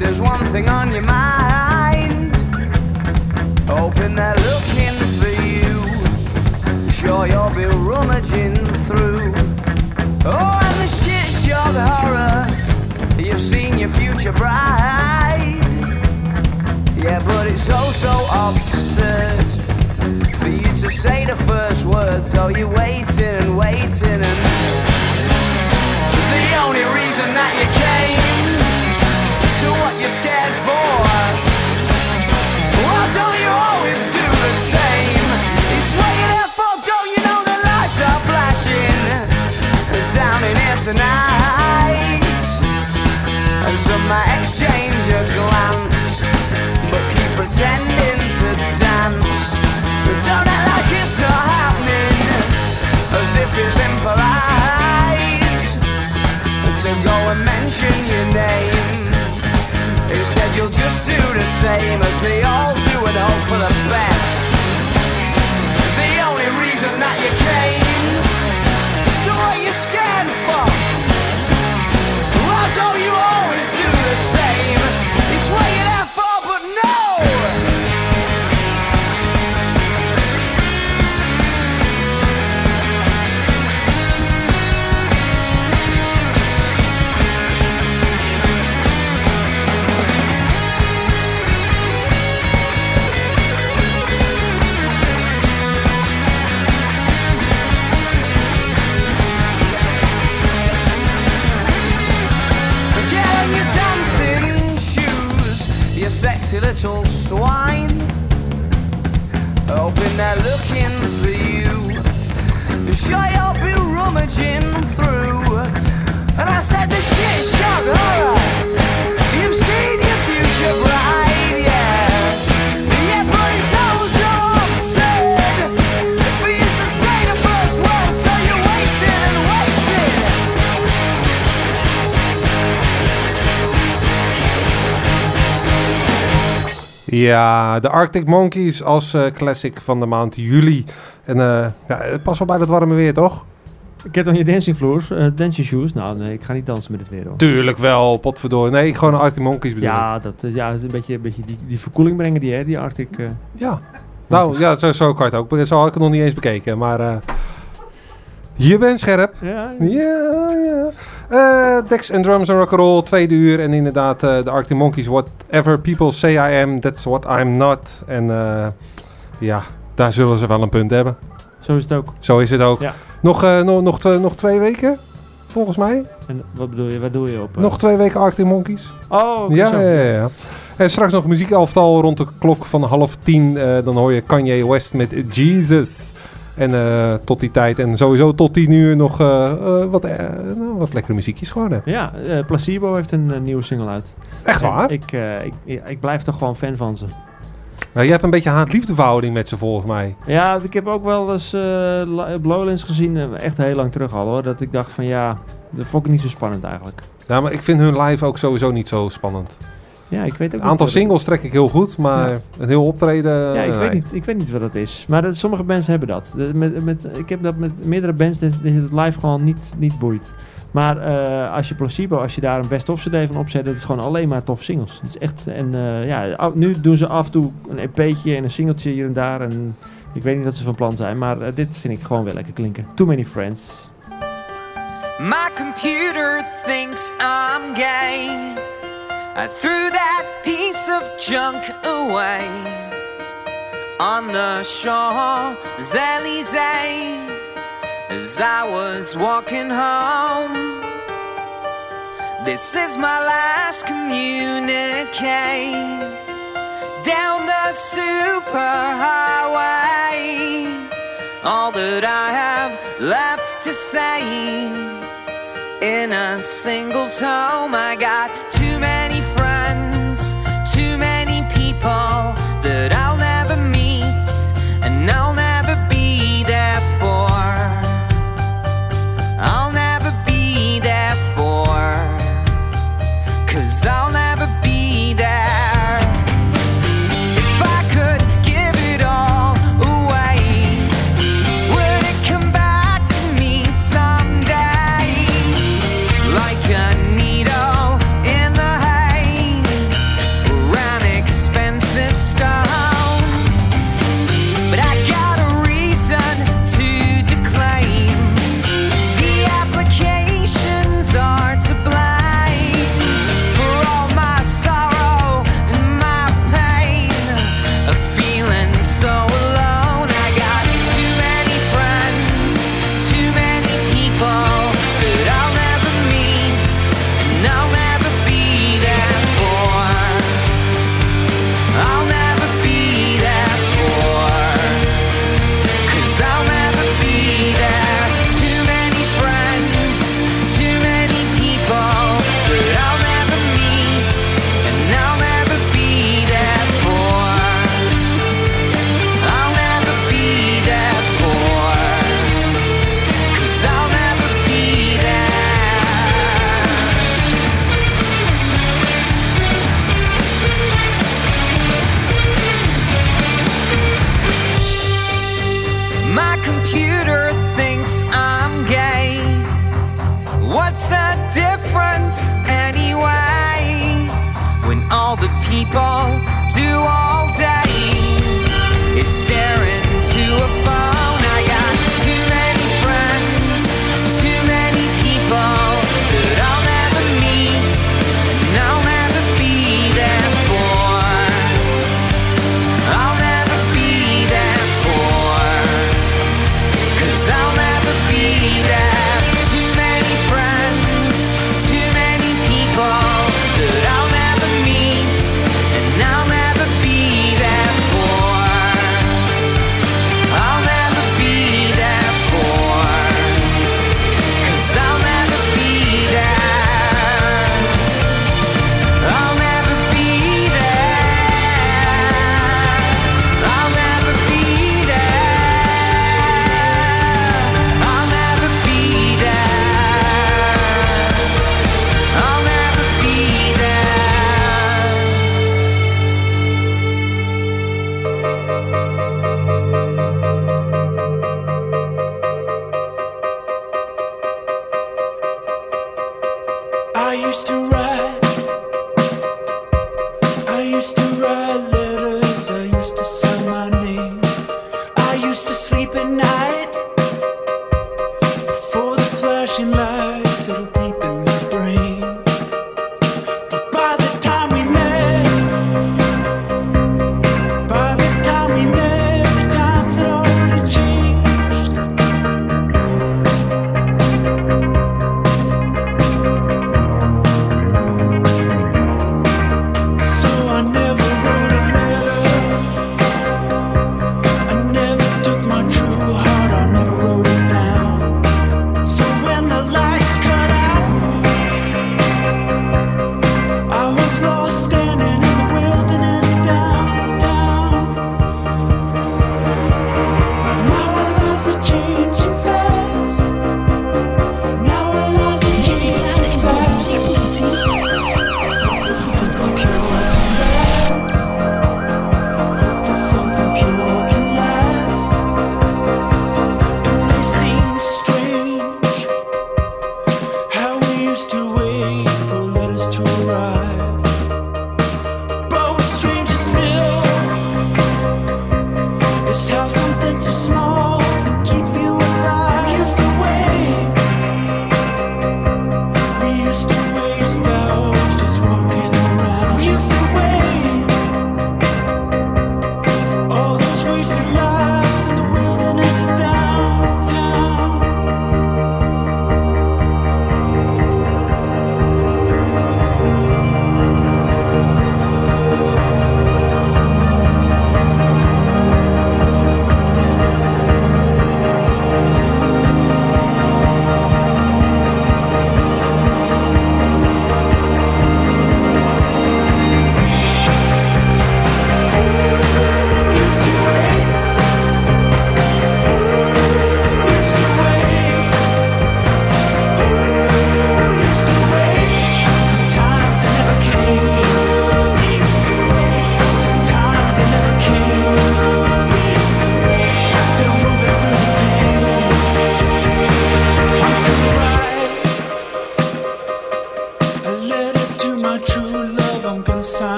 M: There's one thing on your mind. Hoping they're looking for you. Sure, you'll be rummaging through. Oh, and the shit shock horror. You've seen your future bride. Yeah, but it's so, oh so absurd for you to say the first word. So you're waiting and waiting and. The only reason that you
H: came what you're scared for. Why don't you always do the same? for, don't you know the lights are
M: flashing down in here tonight? exchange a glance, but keep pretending to dance. don't act like it's not happening, as if it's impolite go and mention your name. Instead you'll just do the same as they all do and
N: hope for the best
M: The only reason that you came sexy little swine. Hoping they're looking for you. Sure, you'll be rummaging through. And I said, the shit shot,
H: alright.
D: Ja, de Arctic Monkeys als eh, classic van de maand juli. En uh, ja, het past wel bij dat warme weer,
E: toch? Ik heb dan je dancing floors, eh, dancing shoes. Nou, nee, ik ga niet dansen met het weer. Hoor. Tuurlijk wel, potverdoor. Nee, ik gewoon Arctic Monkeys bedoel. Ja, dat is ja, een beetje, een beetje die, die verkoeling brengen, die, hè, die Arctic.
D: ja, nou ja, zo, zo kan het ook. Zo had ik het nog niet eens bekeken. Maar je bent scherp. ja. ja. ja. Uh, eh, Dex and Drums and Rock'n'Roll, tweede uur. En inderdaad, eh, de Arctic Monkeys, Whatever People Say I Am, That's What I'm Not. En eh, ja, daar zullen ze wel een punt hebben. Zo is het ook. Zo is het ook. Nog, nog, nog, nog twee weken, volgens mij.
E: En wat bedoel je, waar doe je op?
D: Nog twee weken Arctic Monkeys.
E: Oh, ja, ja,
D: ja, ja. En straks nog muziekalftal rond de klok van half tien. dan hoor je Kanye West met Jesus. En eh, tot die tijd en sowieso tot die uur nog eh, eh, wat, nou, wat lekkere muziekjes geworden.
E: Ja, Placebo heeft een nieuwe single uit. Echt waar? Ik, ik, ik, blijf toch gewoon fan van ze.
D: Nou, je hebt een beetje haat-liefdeverhouding met ze volgens mij.
E: Ja, ik heb ook wel eens Blowlands gezien, echt heel lang terug al hoor. Dat ik dacht van ja, dat vond ik niet zo spannend eigenlijk. Ja, maar ik vind hun live ook sowieso niet zo spannend. Ja, ik weet ook Een aantal singles trek ik heel goed, maar een heel optreden. Ja, ik, weet niet, ik weet niet wat dat is. Maar dat, sommige bands hebben dat. Met, met, ik heb dat met meerdere bands dat het live gewoon niet, niet boeit. Maar eh, als je placebo, als je daar een best of CD van opzet, dat is gewoon alleen maar tof singles. Het is echt, en eh, ja, nu doen ze af en toe een EP'tje en een singeltje hier en daar. En ik weet niet wat ze van plan zijn, maar eh, dit vind ik gewoon wel lekker klinken. Too many friends.
O: My computer thinks I'm gay. I threw that piece of junk away on the Champs Elysees as I was walking home. This is my last communique down the superhighway. All that I have left to say in a single tome. I got too many friends.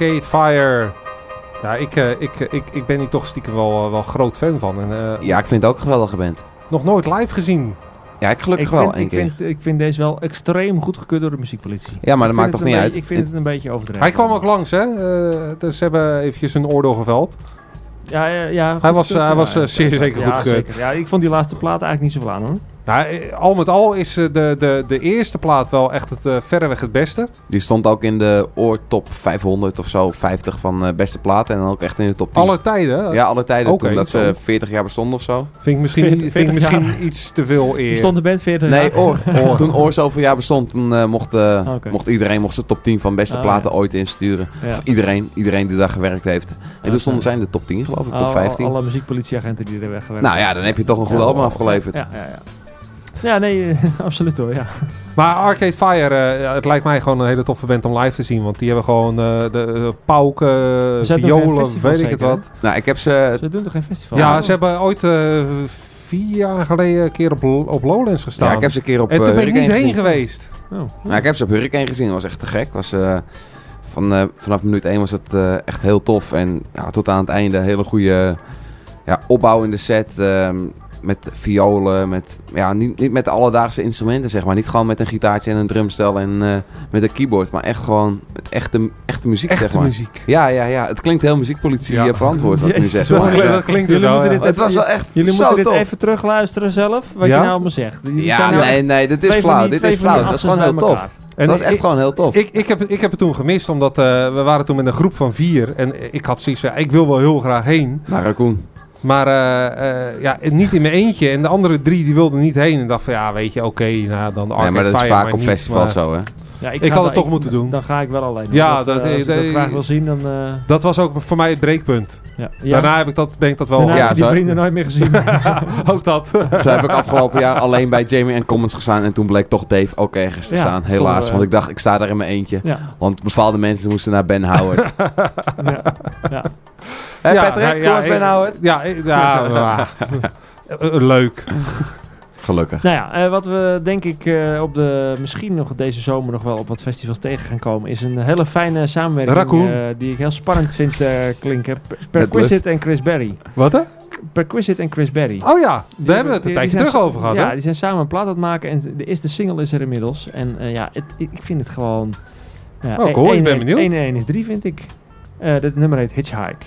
D: Arcade Fire. Ja, ik, eh, ik, eh, ik, ik ben hier toch stiekem wel, eh, wel groot fan
K: van. En, ja, ik vind het ook geweldige band.
E: Nog nooit live gezien. Ja, ik gelukkig wel. één ik, keer. Vind, ik vind deze wel extreem goed gekeurd door de muziekpolitie. Ja, maar dat maakt toch niet uit. Ik vind het een beetje overdreven. Hij kwam
D: ook langs, hè? dus ze hebben eventjes een oordeel geveld.
E: Ja, ja, ja hij was, hij was zeer zeker goed gekeurd. Ja, ik vond die laatste plaat eigenlijk niet zo aan, hoor. Nou, eh, al met al is eh, de,
D: de, de eerste plaat wel echt het, eh, verreweg het beste.
K: Die stond ook in de oortop 500 of zo, 50 van beste platen. En dan ook echt in de top 10. Alle tijden? Ja, alle tijden. Okay, toen dat ze 40 jaar bestonden of zo. Vind ik misschien, vind ik misschien iets te veel eer. Toen stond de band 40 jaar? Nee, Oor. toen Oor zoveel jaar bestond, mocht, ah, mocht iedereen mocht zijn top 10 van beste ah, platen ooit insturen. Of iedereen, iedereen die daar gewerkt heeft. En toen stonden zij in de top 10 geloof ik, top 15.
E: Alle muziekpolitieagenten die er weggewerkt Nou ja, dan heb je toch een goed album afgeleverd. ja, ja. ja. Ja, nee, absoluut hoor, ja.
D: Maar Arcade Fire, eh, het lijkt mij gewoon een hele toffe band om live te zien. Want die hebben gewoon eh,
K: de, eh, pauken, violen, weet ik het wat. Nou, ik heb ze... Ze doen toch geen festival? Ja, oh. ze
D: hebben ooit... vier jaar geleden een keer op, op Lowlands gestaan. Ja, ik heb ze een keer op En toen ben ik niet heen geweest. Oh,
K: nou, ik heb ze op Hurricane gezien. Dat was echt te gek. Was, van, vanaf minuut 1 was het echt heel tof. En ja, tot aan het einde hele goede ja, opbouw in de set. Um, met violen, met, ja, niet, niet met de alledaagse instrumenten, zeg maar. Niet gewoon met een gitaartje en een drumstel en eh, met een keyboard, maar echt gewoon met echte, echte muziek, zeg maar. muziek. Ja, ja, ja. Het klinkt heel muziekpolitie ja. Eh, verantwoord, wat nu zeg. jullie moeten dit, Het was wel echt Jullie moeten dit even
E: terugluisteren zelf, wat ja? je nou allemaal zegt. ja, nou nee, nee, dit is flauw.
D: Dit is flauw. Dat is gewoon heel tof. En dat was echt ik, gewoon heel tof. Ik, ik, heb, ik heb het toen gemist, omdat eh, we waren toen met een groep van vier. En ik had zoiets van, ik wil wel heel graag heen. Naar Raccoon. Maar eh, eh, ja, niet in mijn eentje. En de andere drie die wilden niet heen. En dacht van ja, weet je, oké, nou, dan Arcade Ja, maar dat is vaak op festivals eh, zo, hè? Ja,
E: ik, had het toch moeten doen. Dan ga ik wel alleen. Ja, dat, dat, dat graag wil zien, dan...
D: Dat was ook voor mij het breekpunt. Ja. Daarna heb ik dat, denk ik dat wel... ja, die vrienden nooit meer gezien. ook dat. Zo heb ik afgelopen
K: jaar alleen bij Jamie en Commons gestaan. En toen bleek toch Dave ook ergens te staan. Helaas, want ik dacht, ik sta daar in mijn eentje. Want bepaalde mensen moesten naar Ben Howard. ja.
D: Hey ja, Patrick, nou ja, nou het. Ja, ja eh, eh, leuk. Gelukkig. Nou
E: ja, eh, wat we denk ik op de, misschien nog deze zomer nog wel op wat festivals tegen gaan komen, is een hele fijne samenwerking die ik heel spannend vind klinken. Perquisite en Chris Berry. Wat hè? Perquisite en Chris Berry. Oh ja, daar hebben we het een tijdje terug over gehad. Ja, die zijn samen een plaat aan het maken en de eerste single is er inmiddels. En ja, ik vind het gewoon... oh, cool, e- ik ben benieuwd. 1-1 is 3 vind ik. dit nummer heet Hitchhike.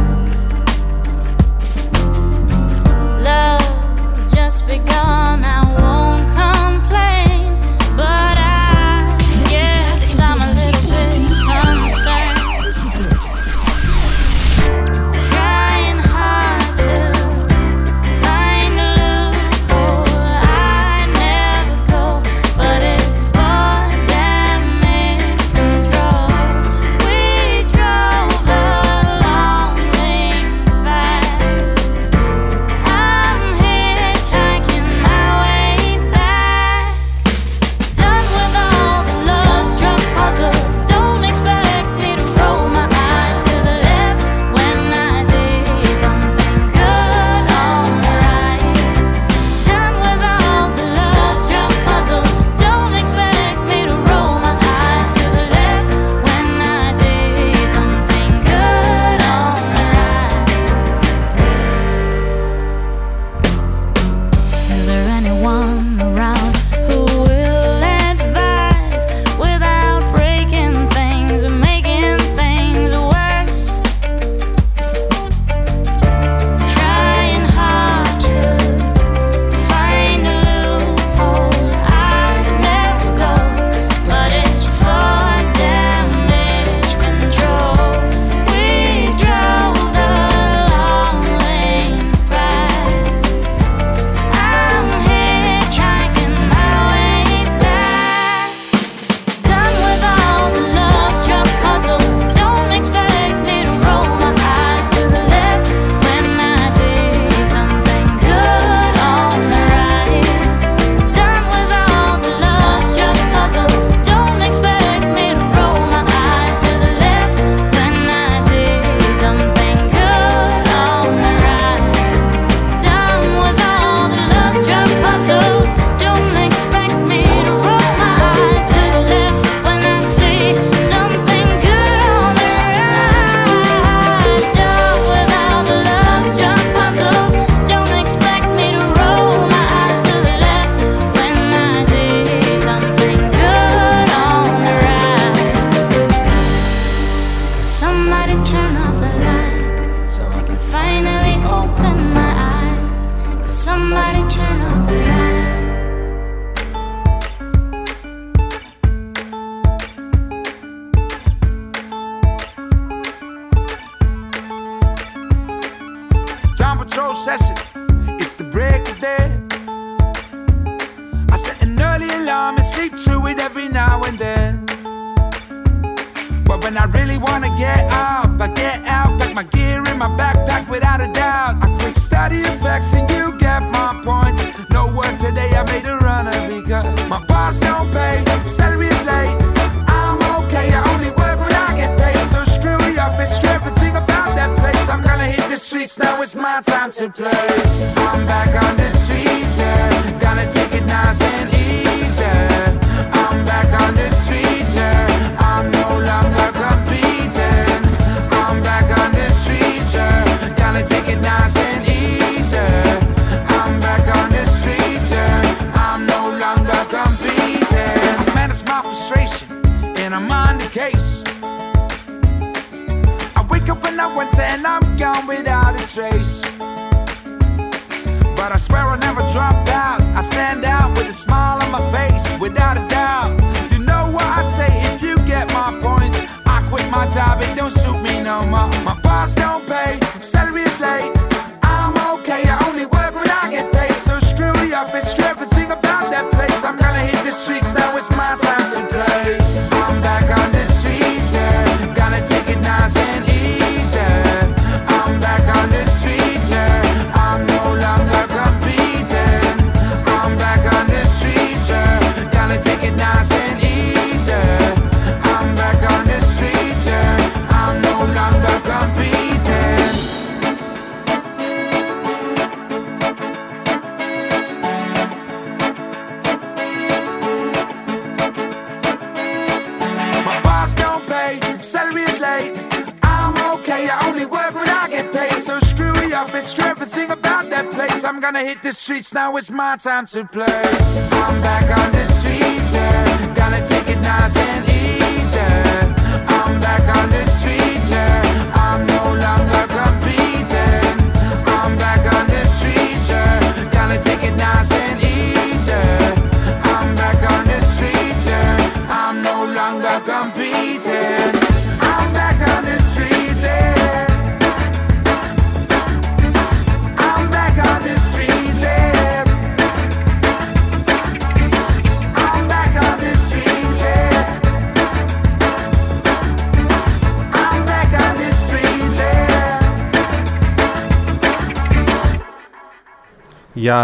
C: time to play.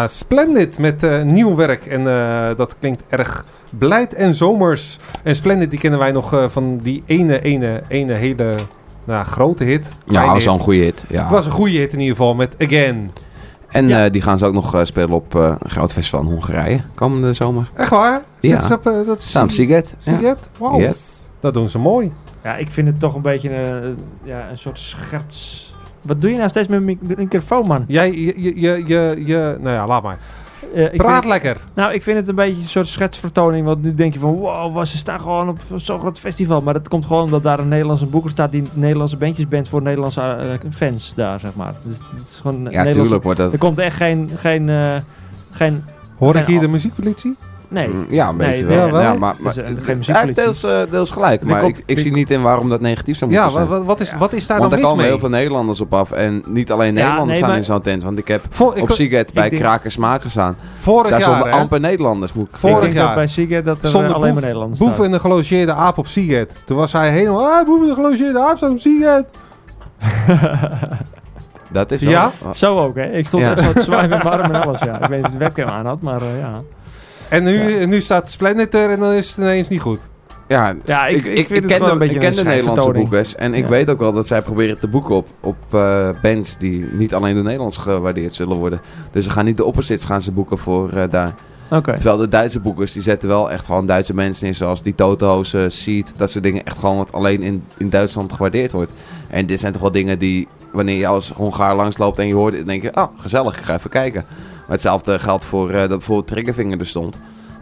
D: Splendid met eh, nieuw werk. En eh, dat klinkt erg blijd en zomers. En Splendid, die kennen wij nog eh, van die ene, ene, ene hele nou, grote hit. Ja, was al een goede hit. Ja. Het was een goede hit in ieder geval met Again.
K: En die gaan ze ook nog spelen op een groot festival in Hongarije komende zomer. Echt waar? ja. Ze op, dat is Sam Siget. Siget?
E: Dat doen ze mooi. Ja, ik vind het toch een beetje een, ja, een soort scherts wat doe je nou steeds met mijn microfoon, man? Jij, je, je, je, je, nou ja, laat maar. Uh, Praat lekker. Nou, ik vind het een beetje een soort schetsvertoning. Want nu denk je van, wow, was ze staan gewoon op zo'n groot festival. Maar dat komt gewoon omdat daar een Nederlandse boeker staat... die Nederlandse bandjes bent voor Nederlandse eh, fans daar, zeg maar. Dus het is gewoon... Ja, tuurlijk wordt dat... Er komt echt geen... geen, uh, geen Hoor ik hier de muziekpolitie? Nee. Mm, ja, een beetje wel. Ja, maar, maar hij heeft deels, eh,
K: deels gelijk. Maar ik, ik, zie niet in waarom dat negatief zou moeten ja, zijn. Wat, wat is, wat is daar dan mis mee? Want er komen heel veel Nederlanders op af. En niet alleen Nederlanders nee, staan in zo'n tent. Want ik heb voor, ik, op Seagate bij Krakers Makers staan. Vorig daar jaar, amper Nederlanders. Moet ik vorig jaar. bij
E: Seagate dat
K: er alleen maar Nederlanders Boeven
D: in de gelogeerde aap op Seagate. Toen was hij helemaal... Ah, boeven in de gelogeerde aap staan op Seagate. Dat is Ja? Zo ook, hè. Ik stond echt zo zwaaien met warm en alles, ja.
E: Ik weet dat de webcam aan had, maar eh, ja.
D: En nu, nu staat Splendid er en dan is het ineens niet goed.
K: Ja, ik, ik, ik, ken, de, Nederlandse boekers. En ik weet ook wel dat zij proberen te boeken op, op eh, bands die niet alleen door Nederlands gewaardeerd zullen worden. Dus ze gaan niet de opposites gaan ze boeken voor eh, daar. Terwijl de Duitse boekers, die zetten wel echt gewoon Duitse mensen in. Zoals die Toto's, uh, dat soort dingen. Echt gewoon wat alleen in, in Duitsland gewaardeerd wordt. En dit zijn toch wel dingen die, wanneer je als Hongaar langsloopt en je hoort het, denk je... Oh, gezellig, ik ga even kijken hetzelfde geldt voor eh, dat bijvoorbeeld Triggervinger er stond.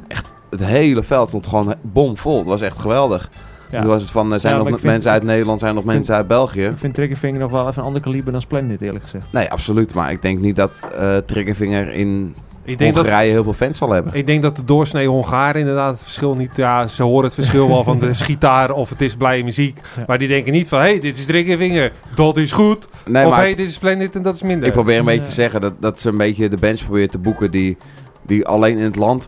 K: Echt, het hele veld stond gewoon bomvol. Het was echt geweldig. Ja. Toen was het van, zijn ja, nog mensen uit Nederland, zijn nog mensen uit België? Ik
E: vind Triggervinger nog wel even een ander kaliber dan Splendid, eerlijk gezegd.
K: Nee, absoluut. Maar ik denk niet dat uh, eh, Triggervinger in ik denk Hongarije dat, heel veel fans zal hebben.
E: Ik denk dat de doorsnee
D: Hongaren inderdaad het verschil niet... Ja, ze horen het verschil wel van de gitaar of het is blije muziek. Maar die denken niet van, hey, dit is
K: vinger, dat is goed. of hey, dit is Splendid en dat is minder. Ik probeer een beetje te zeggen dat, dat ze een beetje de bands proberen te boeken die, die alleen in het land...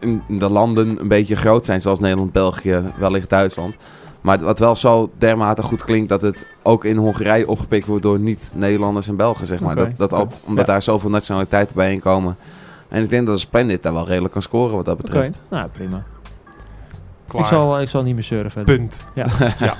K: In de landen een beetje groot zijn, zoals Nederland, België, wellicht Duitsland. Maar wat wel zo dermate goed klinkt dat het ook in Hongarije opgepikt wordt door niet-Nederlanders en Belgen, zeg maar. Dat, dat omdat daar zoveel nationaliteiten bijeenkomen. komen en ik denk dat Splendid daar wel redelijk kan scoren wat dat betreft.
E: Oké, nou prima. Klaar. Ik zal, ik zal niet meer surfen. Punt. Ja. ja.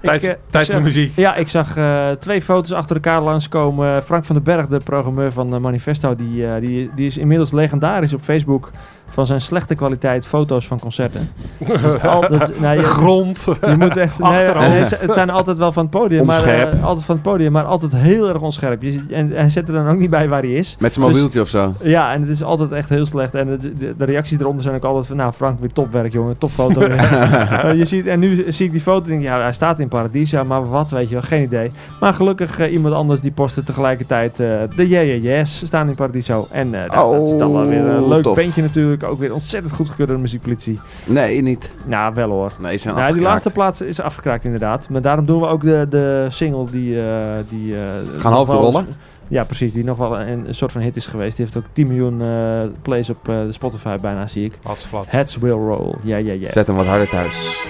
E: Tijd, eh, voor muziek. Ja, ik zag eh, twee foto's achter elkaar langskomen. Frank van den Berg, de programmeur van eh, Manifesto, die, die, die is inmiddels legendarisch op Facebook van zijn slechte kwaliteit foto's van concerten. Dus altijd, nou, je, Grond, je moet echt, nee, het, het, zijn altijd wel van het podium, maar, eh, altijd van het podium, maar altijd heel erg onscherp. Je, en hij zet er dan ook niet bij waar hij is. Met zijn dus- mobieltje of zo. Ja, en het is altijd echt heel slecht. En de, de, reacties eronder zijn ook altijd van, nou Frank, weer topwerk jongen, topfoto. uh, je ziet, en nu zie ik die foto en denk ja, hij staat in Paradiso, maar wat weet je wel, geen idee. Maar gelukkig eh, iemand anders die postte tegelijkertijd de Yeah Yeah Yes staan in Paradiso. En oh, dat, is dan wel weer een oh, leuk tof. natuurlijk ook weer ontzettend goed gekeurd door de muziekpolitie.
K: Nee, niet. Nou, wel hoor. Nee, zijn nou, Die laatste
E: plaats is afgekraakt inderdaad. Maar daarom doen we ook de, de single die... Eh, die uh, Gaan hoofdrollen. rollen. Ja, precies. Die nog wel een, soort van hit is geweest. Die heeft ook 10 miljoen eh, plays op de Spotify bijna, zie ik. Heads Will Roll. Ja, ja, ja. Zet hem
K: wat harder thuis.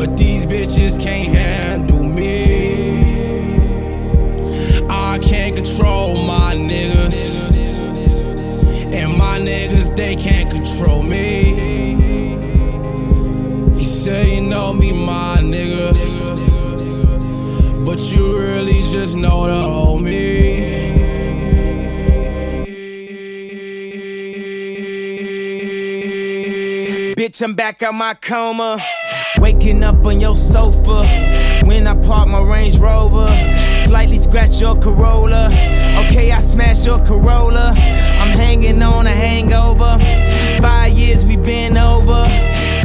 P: But these bitches can't handle me. I can't control my niggas. And my niggas, they can't control me. You say you know me, my nigga. But you really just know the old me.
N: Bitch, I'm back out my coma. Waking up on your sofa when I park my Range Rover. Slightly scratch your Corolla. Okay, I smash your Corolla. I'm hanging on a hangover. Five years we been over.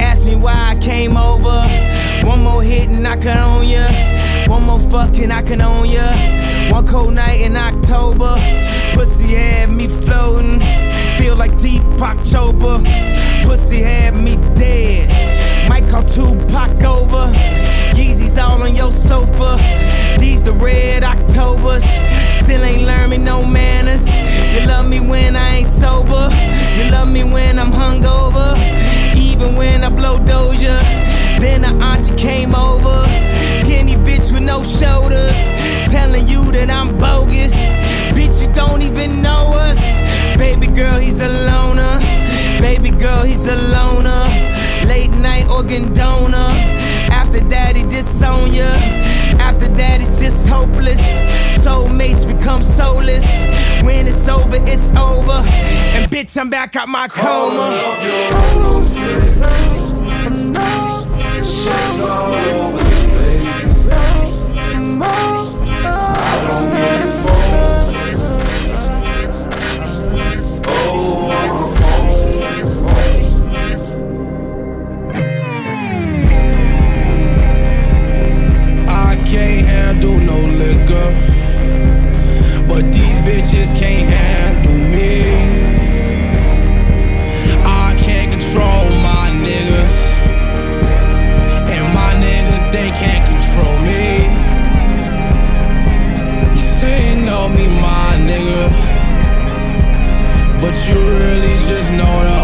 N: Ask me why I came over. One more hit and I can own ya. One more fucking I can own ya. One cold night in October. Pussy had me floating. Feel like Deepak Chopra. Pussy had me dead. Might call Tupac over. Yeezys all on your sofa. These the red Octobers. Still ain't learnin' no manners. You love me when I ain't sober. You love me when I'm hungover. Even when I blow Doja. Then the auntie came over. Skinny bitch with no shoulders. Telling you that I'm bogus. Bitch, you don't even know us. Baby girl, he's a loner. Baby girl, he's a loner. Late night organ donor. After that, he disown ya. After that, it's just hopeless. Soulmates become soulless. When it's over, it's over. And bitch, I'm back out my coma. I don't
P: do no liquor. But these bitches can't handle me. I can't control my niggas. And my niggas, they can't control me. You say you know me, my nigga. But you really just know the.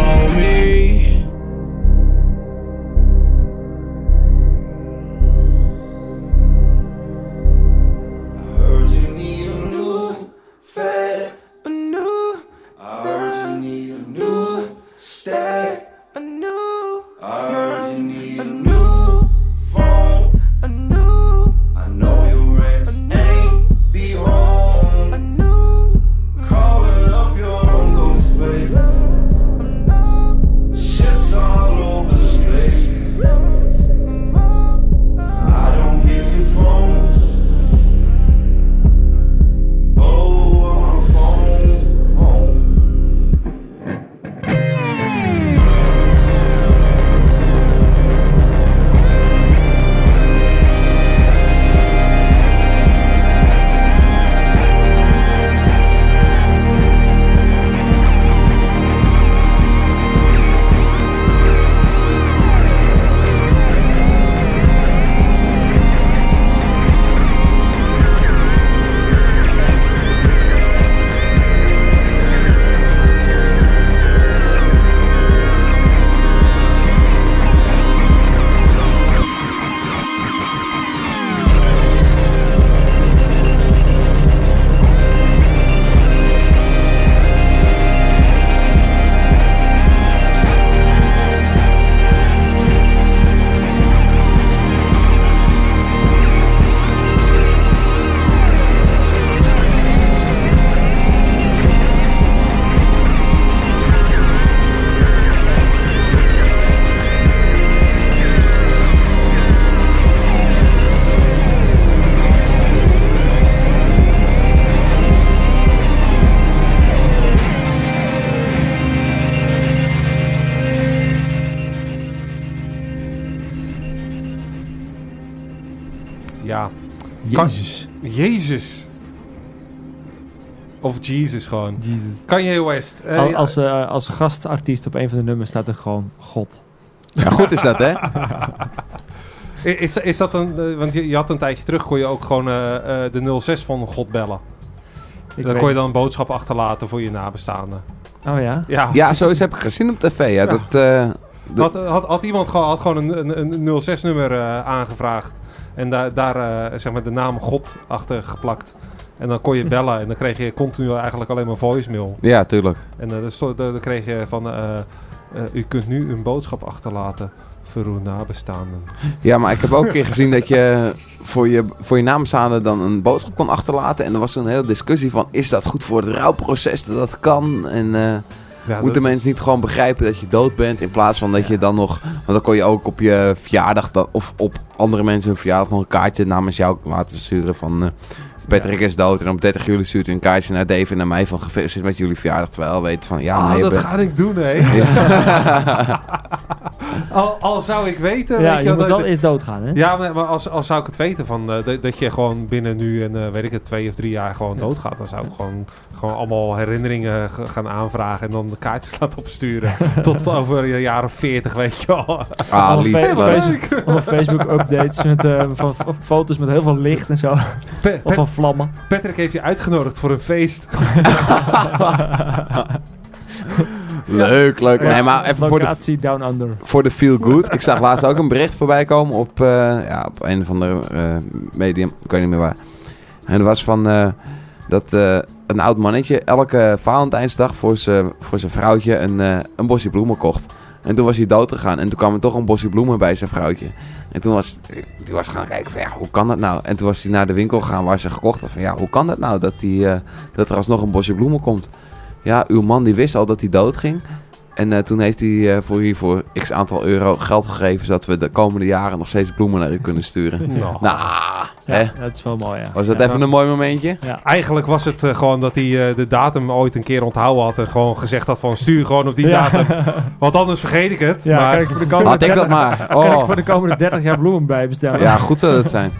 E: Of Jesus gewoon. Kan je West. Eh, als, eh, als gastartiest op een van de nummers staat er gewoon God. Ja, goed is dat, hè?
D: Is, is dat een... Eh, want je, je, had een tijdje terug, kon je ook gewoon uh, de 06 van God bellen. Daar kon je dan een boodschap achterlaten voor je nabestaanden.
E: Oh ja? Ja, ja
K: zo is heb ik gezien op tv. Dat, Had, had, iemand gewoon, had
D: gewoon een, een 06-nummer aangevraagd. En daar daar zeg maar de naam God achter geplakt. En dan kon je bellen en dan kreeg je continu eigenlijk alleen maar voicemail. Ja, tuurlijk. En eh, dus dan, kreeg je van, eh, eh, u kunt nu een boodschap achterlaten voor
K: uw nabestaanden. Ja, maar ik heb ook een keer gezien dat je voor je, voor je nabestaanden dan een boodschap kon achterlaten. En er was een hele discussie van, is dat goed voor het rouwproces dat dat kan? En... Moeten mensen niet gewoon begrijpen dat je dood bent in plaats van dat je dan nog... Want dan kon je ook op je verjaardag dan, of op andere mensen hun verjaardag nog een kaartje namens jou laten sturen van... Patrick is dood. En op 30 juli stuurt een kaartje naar Dave en naar mij van gefeliciteerd met jullie verjaardag. Terwijl weten van ja, ah, dat ga ik doen, hè. al, al, zou ik weten. Ja, weet je, moet eens doodgaan, hè? Ja,
D: maar als, als zou ik het weten van, eh, dat, je gewoon binnen nu en eh, weet ik het, twee of drie jaar gewoon doodgaat. Dan zou ik gewoon, gewoon allemaal herinneringen gaan aanvragen en dan de kaartjes laten opsturen. Tot over jaren 40, weet je wel. Ah, lief. Facebook-updates met
E: eh, van, foto's met heel veel licht en zo.
D: Patrick heeft je uitgenodigd voor een feest. leuk,
K: leuk. Nee, maar even voor de, Down Under. Voor de feel good. Ik zag laatst ook een bericht voorbij komen op, eh, ja, op een van de uh, medium. Ik weet niet meer waar. En dat was van eh, dat een oud mannetje elke Valentijnsdag voor zijn voor vrouwtje een, een bosje bloemen kocht. En toen was hij dood gegaan. En toen kwam er toch een bosje bloemen bij zijn vrouwtje. En toen was, hij was gaan kijken van ja, hoe kan dat nou? En toen was hij naar de winkel gegaan waar ze gekocht had. Van ja, hoe kan dat nou dat, die, eh, dat er alsnog een bosje bloemen komt? Ja, uw man die wist al dat hij dood ging. En eh, toen heeft hij hier eh, voor hiervoor x aantal euro geld gegeven, zodat we de komende jaren nog steeds bloemen naar u kunnen sturen. Nou, nou hè?
E: dat is wel mooi. Ja.
K: Was dat even een
D: mooi momentje? Eigenlijk was het eh, gewoon dat hij de datum ooit een keer onthouden had en gewoon gezegd had van stuur gewoon op die datum. Want anders vergeet ik het. maar... dat maar. Kan ik voor
E: de komende 30 jaar bloemen bij bestellen? Ja, goed zou dat zijn.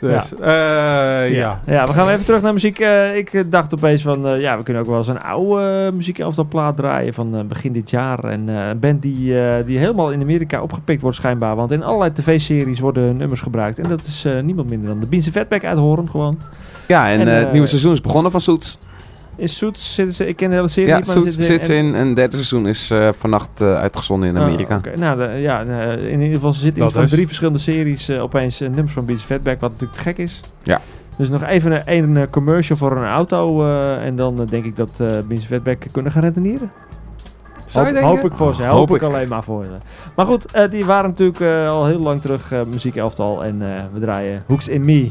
E: Dus, eh, ja. ja. ja. we gaan even terug naar muziek. Eh, ik eh, dacht opeens van, ja, we kunnen ook wel eens een oude muziekelftal plaat draaien van begin dit jaar. En een band die, die helemaal in Amerika opgepikt wordt schijnbaar. Want in allerlei tv-series worden nummers gebruikt. En dat is niemand minder dan de Beans Fatback uit Horen gewoon. Ja, en, en het nieuwe seizoen is begonnen van Soets. In Suits zitten ze, ik ken de hele serie niet, maar Suits zitten zit ze
K: in, en het derde seizoen is uh, vannacht eh, uitgezonden in oh, Amerika.
E: Oh, Nou ja, in ieder geval ze zitten in van drie verschillende series eh, opeens nummers van Beats Fatback, wat natuurlijk te gek is. Ja. Dus nog even een, een commercial voor een auto en dan denk ik dat uh, Beats Fatback kunnen gaan redeneren. Hoop, hoop, ik voor ze. Hoop, ik. alleen maar voor ze. Maar goed, die waren natuurlijk al heel lang terug uh, muziek elftal. En we draaien Hooks in Me.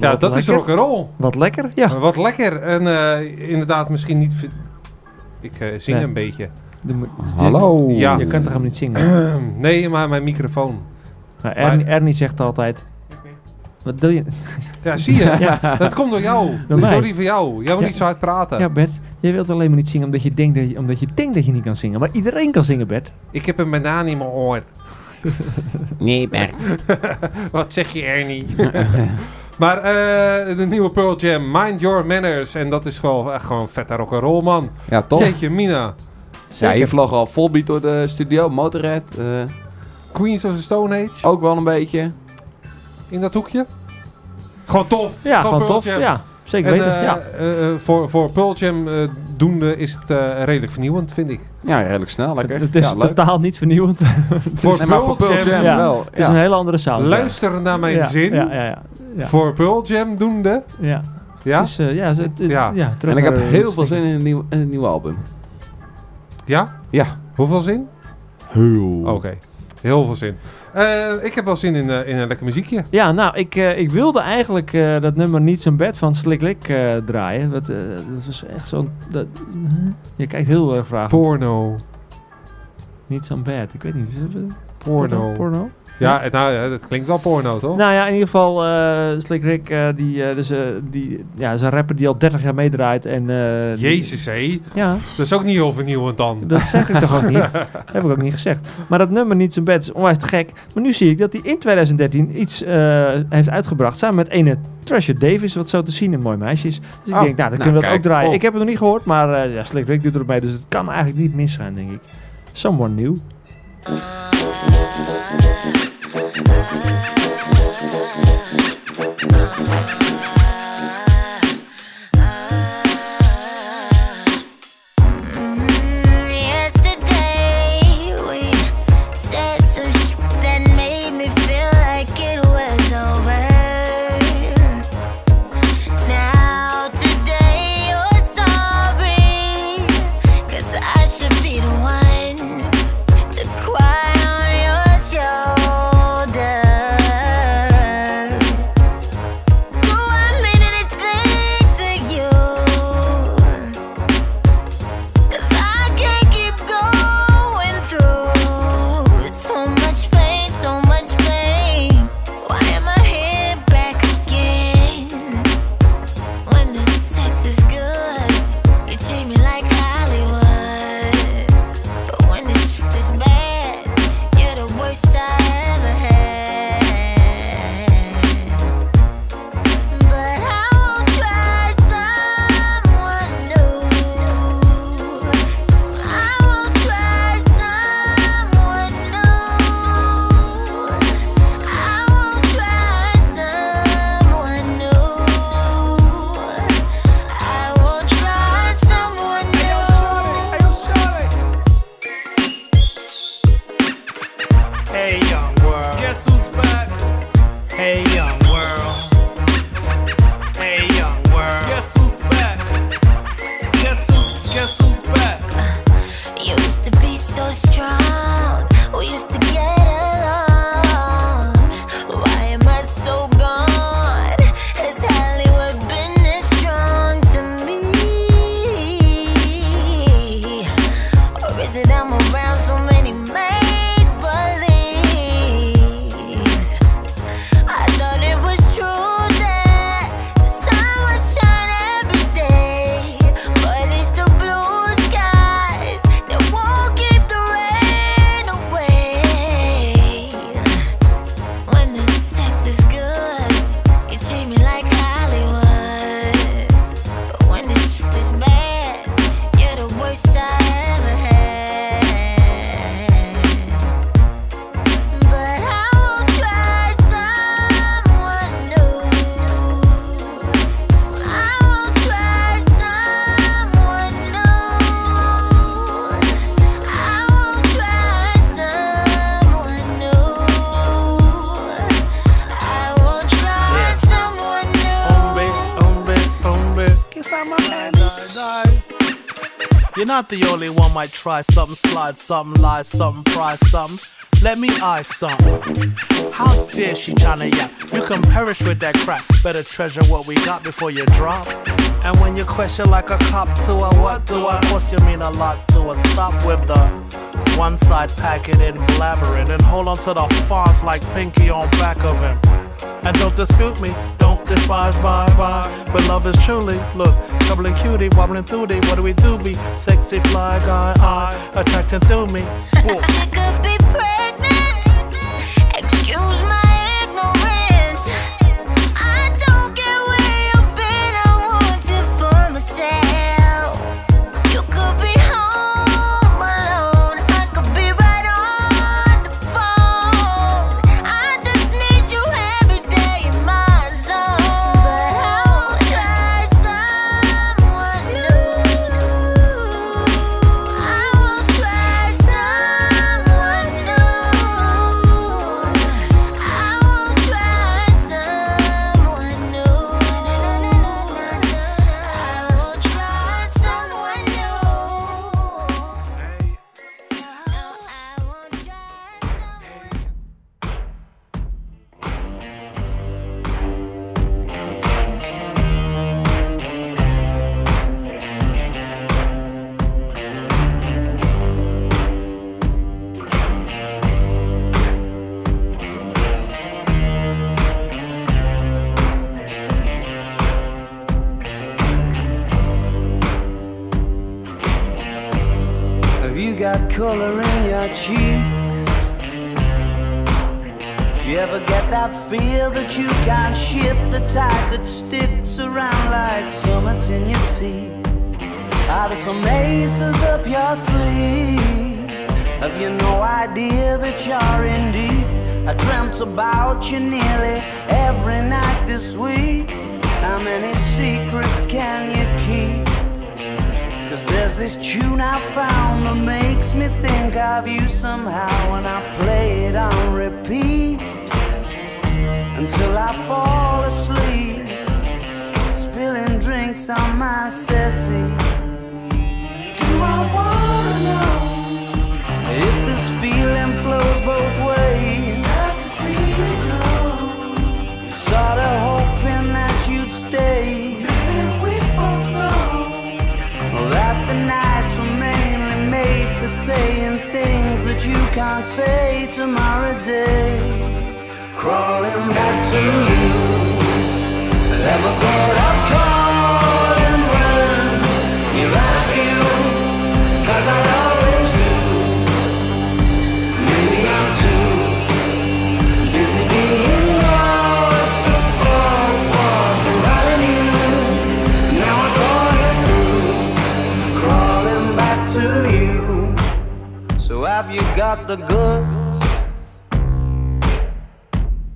D: Ja, wat dat lekker. is rock'n'roll. Wat lekker, ja. Wat lekker. En eh, inderdaad, misschien niet... Ik eh, zing een beetje.
E: Hallo. Ja. Je kunt toch helemaal niet zingen?
D: nee, maar mijn
E: microfoon. Ernie, zegt altijd... Wat doe je? Ja, zie je? Dat komt door jou. Door, die van jou. Jij moet niet zo hard praten. Ja, Bert. je wilt alleen maar niet zingen omdat je, denkt dat je, omdat je denkt dat je niet kan zingen. Maar iedereen kan zingen, Bert. Ik heb een banaan in mijn oor. nee, Bert. Wat
D: zeg je, Ernie? Maar eh, de nieuwe Pearl Jam, Mind Your Manners. En dat is gewoon echt gewoon vette rock'n'roll, man. Ja, toch? Jeetje, Mina. Ja, hier vlog al volbeat door de studio. Motorhead. Eh, Queens of the Stone Age. Ook wel een beetje. In dat hoekje. Gewoon tof. Ja, gewoon, tof. Ja, zeker weten. Eh, voor, voor Pearl Jam doende is het redelijk vernieuwend, vind ik. Ja, redelijk snel. Lekker. Het is totaal niet vernieuwend. voor, Pearl, Jam, wel. Het is een hele andere sound. Luister naar mijn zin. ja, ja voor Pearl Jam doende. Ja. Ja? Eh, ja, het, ja. ja en ik heb heel veel zin in een nieuw, een nieuw album. Ja? Ja. Hoeveel zin? Heel. Oké. Heel veel zin.
E: Eh, ik heb wel zin in, eh, in een lekker muziekje. Ja, nou, ik, ik wilde eigenlijk dat nummer Niet zo'n bed van Sliklik draaien. Dat, dat was echt zo'n... je kijkt heel erg vragen. Porno. Niet zo'n bed. Ik weet niet. Porno. Porno? Ja,
D: nou, ja, dat klinkt wel porno, toch?
E: Nou ja, in ieder geval, uh, Slick Rick, uh, die, eh, dus, die, ja, is een rapper die al 30 jaar meedraait. En, Jezus, hé. Ja. Dat is ook niet heel vernieuwend dan. Dat zeg ik toch ook niet? Dat heb ik ook niet gezegd. Maar dat nummer Niet zijn bed is onwijs te gek. Maar nu zie ik dat hij in 2013 iets heeft uitgebracht samen met ene Treasure Davis, wat zo te zien in Mooi Meisjes. Dus ik oh, denk, nou, dan nou, kunnen we dat ook draaien. Oh. Ik heb het nog niet gehoord, maar ja, Slick Rick doet erop mee, dus het kan eigenlijk niet misgaan, denk ik. Someone New. Thank
A: you.
N: might try some slide some lie some pry some. Let me eye some. How dare she tryna yap? You can perish with that crap. Better treasure what we got before you drop. And when you question like a cop to a what do I, what's you mean a lot to a stop with the one side packing and blabbering and hold on to the fonts like Pinky on back of him. And don't dispute me, don't despise my vibe. But love is truly, look, troubling cutie, wobbling through thee. What do we do be? Sexy fly guy, I attracting through me.
A: Whoa. could be praised.
M: that sticks around like so much in your teeth? Are there some aces up your sleeve? Have you no idea that you're in deep? I dreamt about you nearly every night this week. How many secrets can you keep? Cause there's this tune I found that makes me think of you somehow when I play it on repeat until I fall asleep, spilling drinks on my settee. Do I wanna know if this feeling flows both ways? Sad to see you go. Sorta hoping that you'd stay. Maybe we both know that the nights were mainly made for saying things that you can't say tomorrow
H: day crawling back to you. Never thought I'd call and run. You love you, cause I always do. Maybe I'm too busy being lost to fall for somebody new. Now I thought
M: it through, crawling back to you. So have you got the good?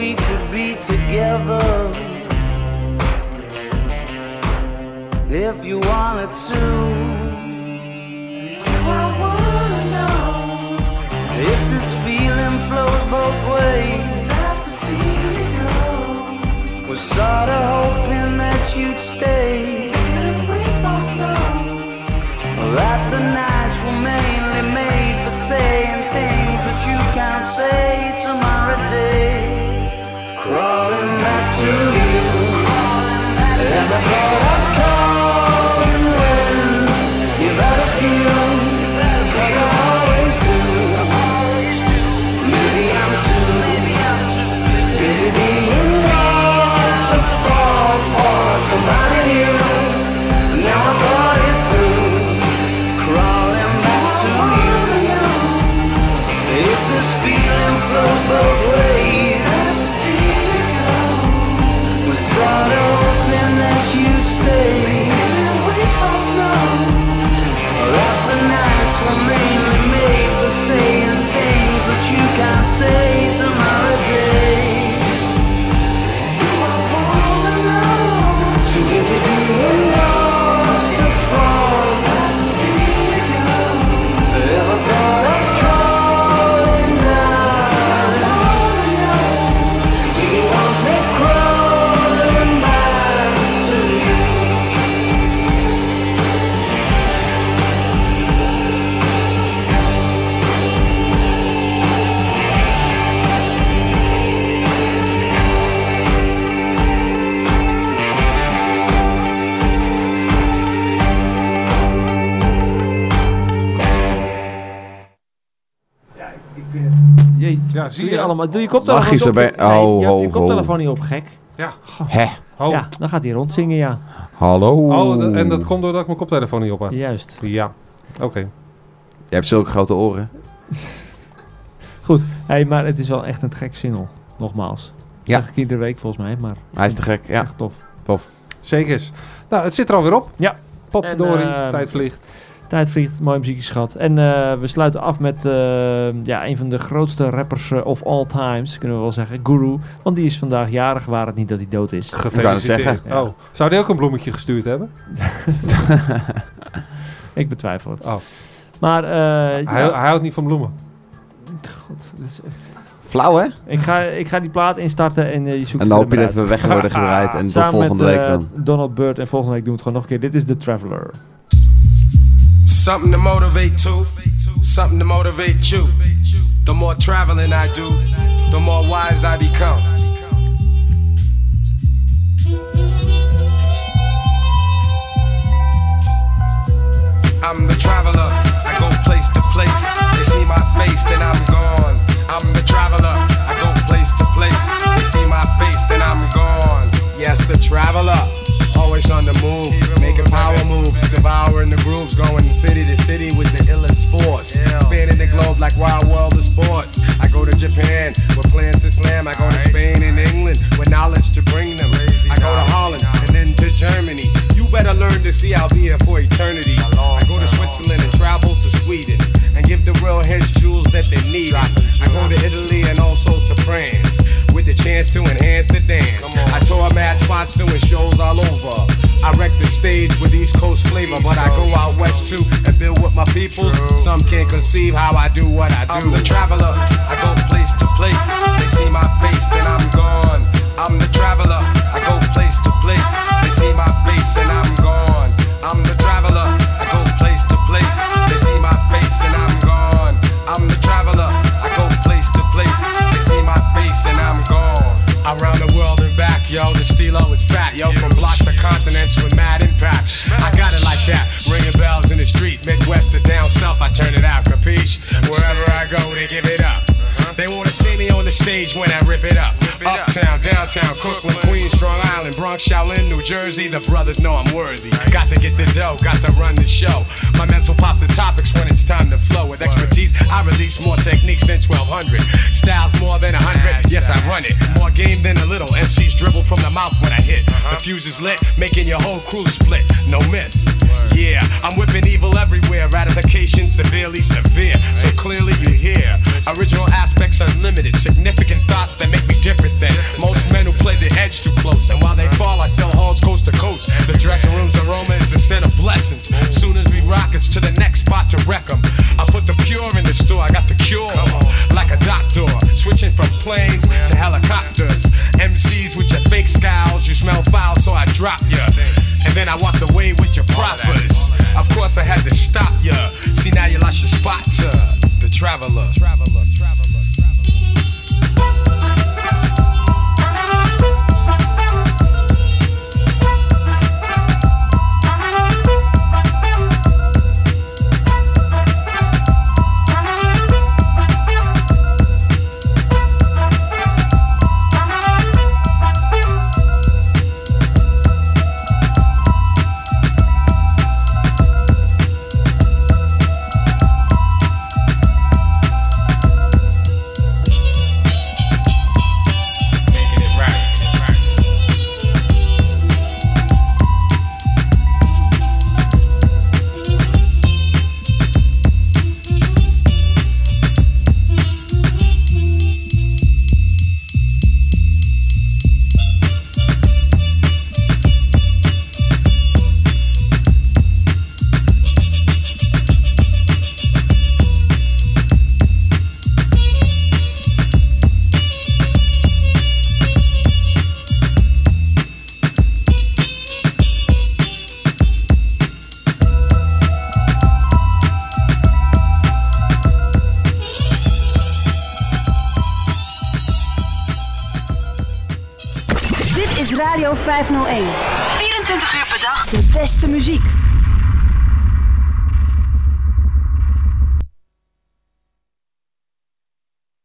M: we could be together if you wanted to. Do I wanna know if this feeling flows both ways? Out to see you go. Was sorta hoping that you'd stay. That the nights were made. But
E: je allemaal? Doe je
K: Mag je ze bij... Nee, oh, je hebt je koptelefoon
E: niet op, gek. Ja. Hè? Ja, dan gaat hij rondzingen, ja.
K: Hallo. Oh, en dat
D: komt doordat ik mijn koptelefoon niet op heb. Juist. Ja, oké.
K: Je hebt zulke grote oren.
E: Goed, hey, maar het is wel echt een gek single. Nogmaals. Ja. Dat iedere week volgens mij, maar...
K: Hij is te gek, ja. Echt tof. Tof.
D: Zeker
E: is. Nou, het zit er alweer op. Ja. Potverdorie, uh, ehm, tijd vliegt. Tijd vliegt, mooi muziekje schat. En eh, we sluiten af met eh, ja, een van de grootste rappers eh, of all times, kunnen we wel zeggen. Guru. Want die is vandaag jarig, waar het niet dat hij dood is. Gefeliciteerd. Zeggen. Oh, zou die
D: ook een bloemetje gestuurd hebben?
E: ik betwijfel het. Oh.
D: Maar, hij, houdt
E: niet van bloemen. God, is echt... Flauw, hè? Ik ga, ik ga die plaat instarten en je zoekt En dan hoop je dat we weg worden gedraaid. En tot volgende week dan. Donald Bird en volgende week doen we het gewoon nog een keer. Dit is The Traveler.
P: Something to motivate to, something to motivate you. The more traveling I do, the more wise I become. I'm the traveler, I go place to place. like Wild World of Sports. I go to Japan with plans to slam. I go to Spain and England with knowledge to bring them. I go to Holland and then to Germany. You better learn to see I'll be here for eternity. I go to Switzerland and travel to Sweden and give the real heads jewels that they need. I go to Italy and also to France the chance to enhance the dance. I tore mad spots doing shows all over. I wreck the stage with East Coast flavor, East but Coast, I go out west too and build with my peoples. True, Some true. can't conceive how I do what I do. I'm the traveler, I go place to place. They see my face, then I'm gone. I'm the traveler, I go place to place. They see my face, and I'm gone. I'm the traveler, I go place to place. They see my face, and I'm gone. yo. The stilo is fat, yo. From blocks to continents with mad impact. I got it like that. Ringing bells in the street, Midwest to down south, I turn it out, capiche? Wherever I go, they give it up. They wanna see me on the stage when I rip it up. Rip it Uptown, up. downtown, Brooklyn, Queens, Strong Island, Bronx, Shaolin, New Jersey. The brothers know I'm worthy. Got to get the dough, got to run the show. My mental pops the topics when it's time to flow. With expertise, I release more techniques than 1200. Styles more than 100, yes, I run it. More game than a little. MCs dribble from the mouth when I hit. The uh-huh. fuse is lit, making your whole crew split. No myth. Yeah, I'm whipping evil everywhere. Ratification severely severe. So clearly you hear. Original aspect sex unlimited. Significant thoughts that make me different than most men who play the edge too close. And while they fall, I fill halls coast to coast. The dressing room's aroma is the scent of blessings. Soon as we rockets to the next spot to wreck them. I put the pure in the store, I got the cure. Like a doctor, switching from planes to helicopters. MCs with your fake scowls, you smell foul, so I drop ya. And then I walked away with your propers. Of course, I had to stop ya. See, now you lost your spot to the traveler. traveler, traveler. Bye.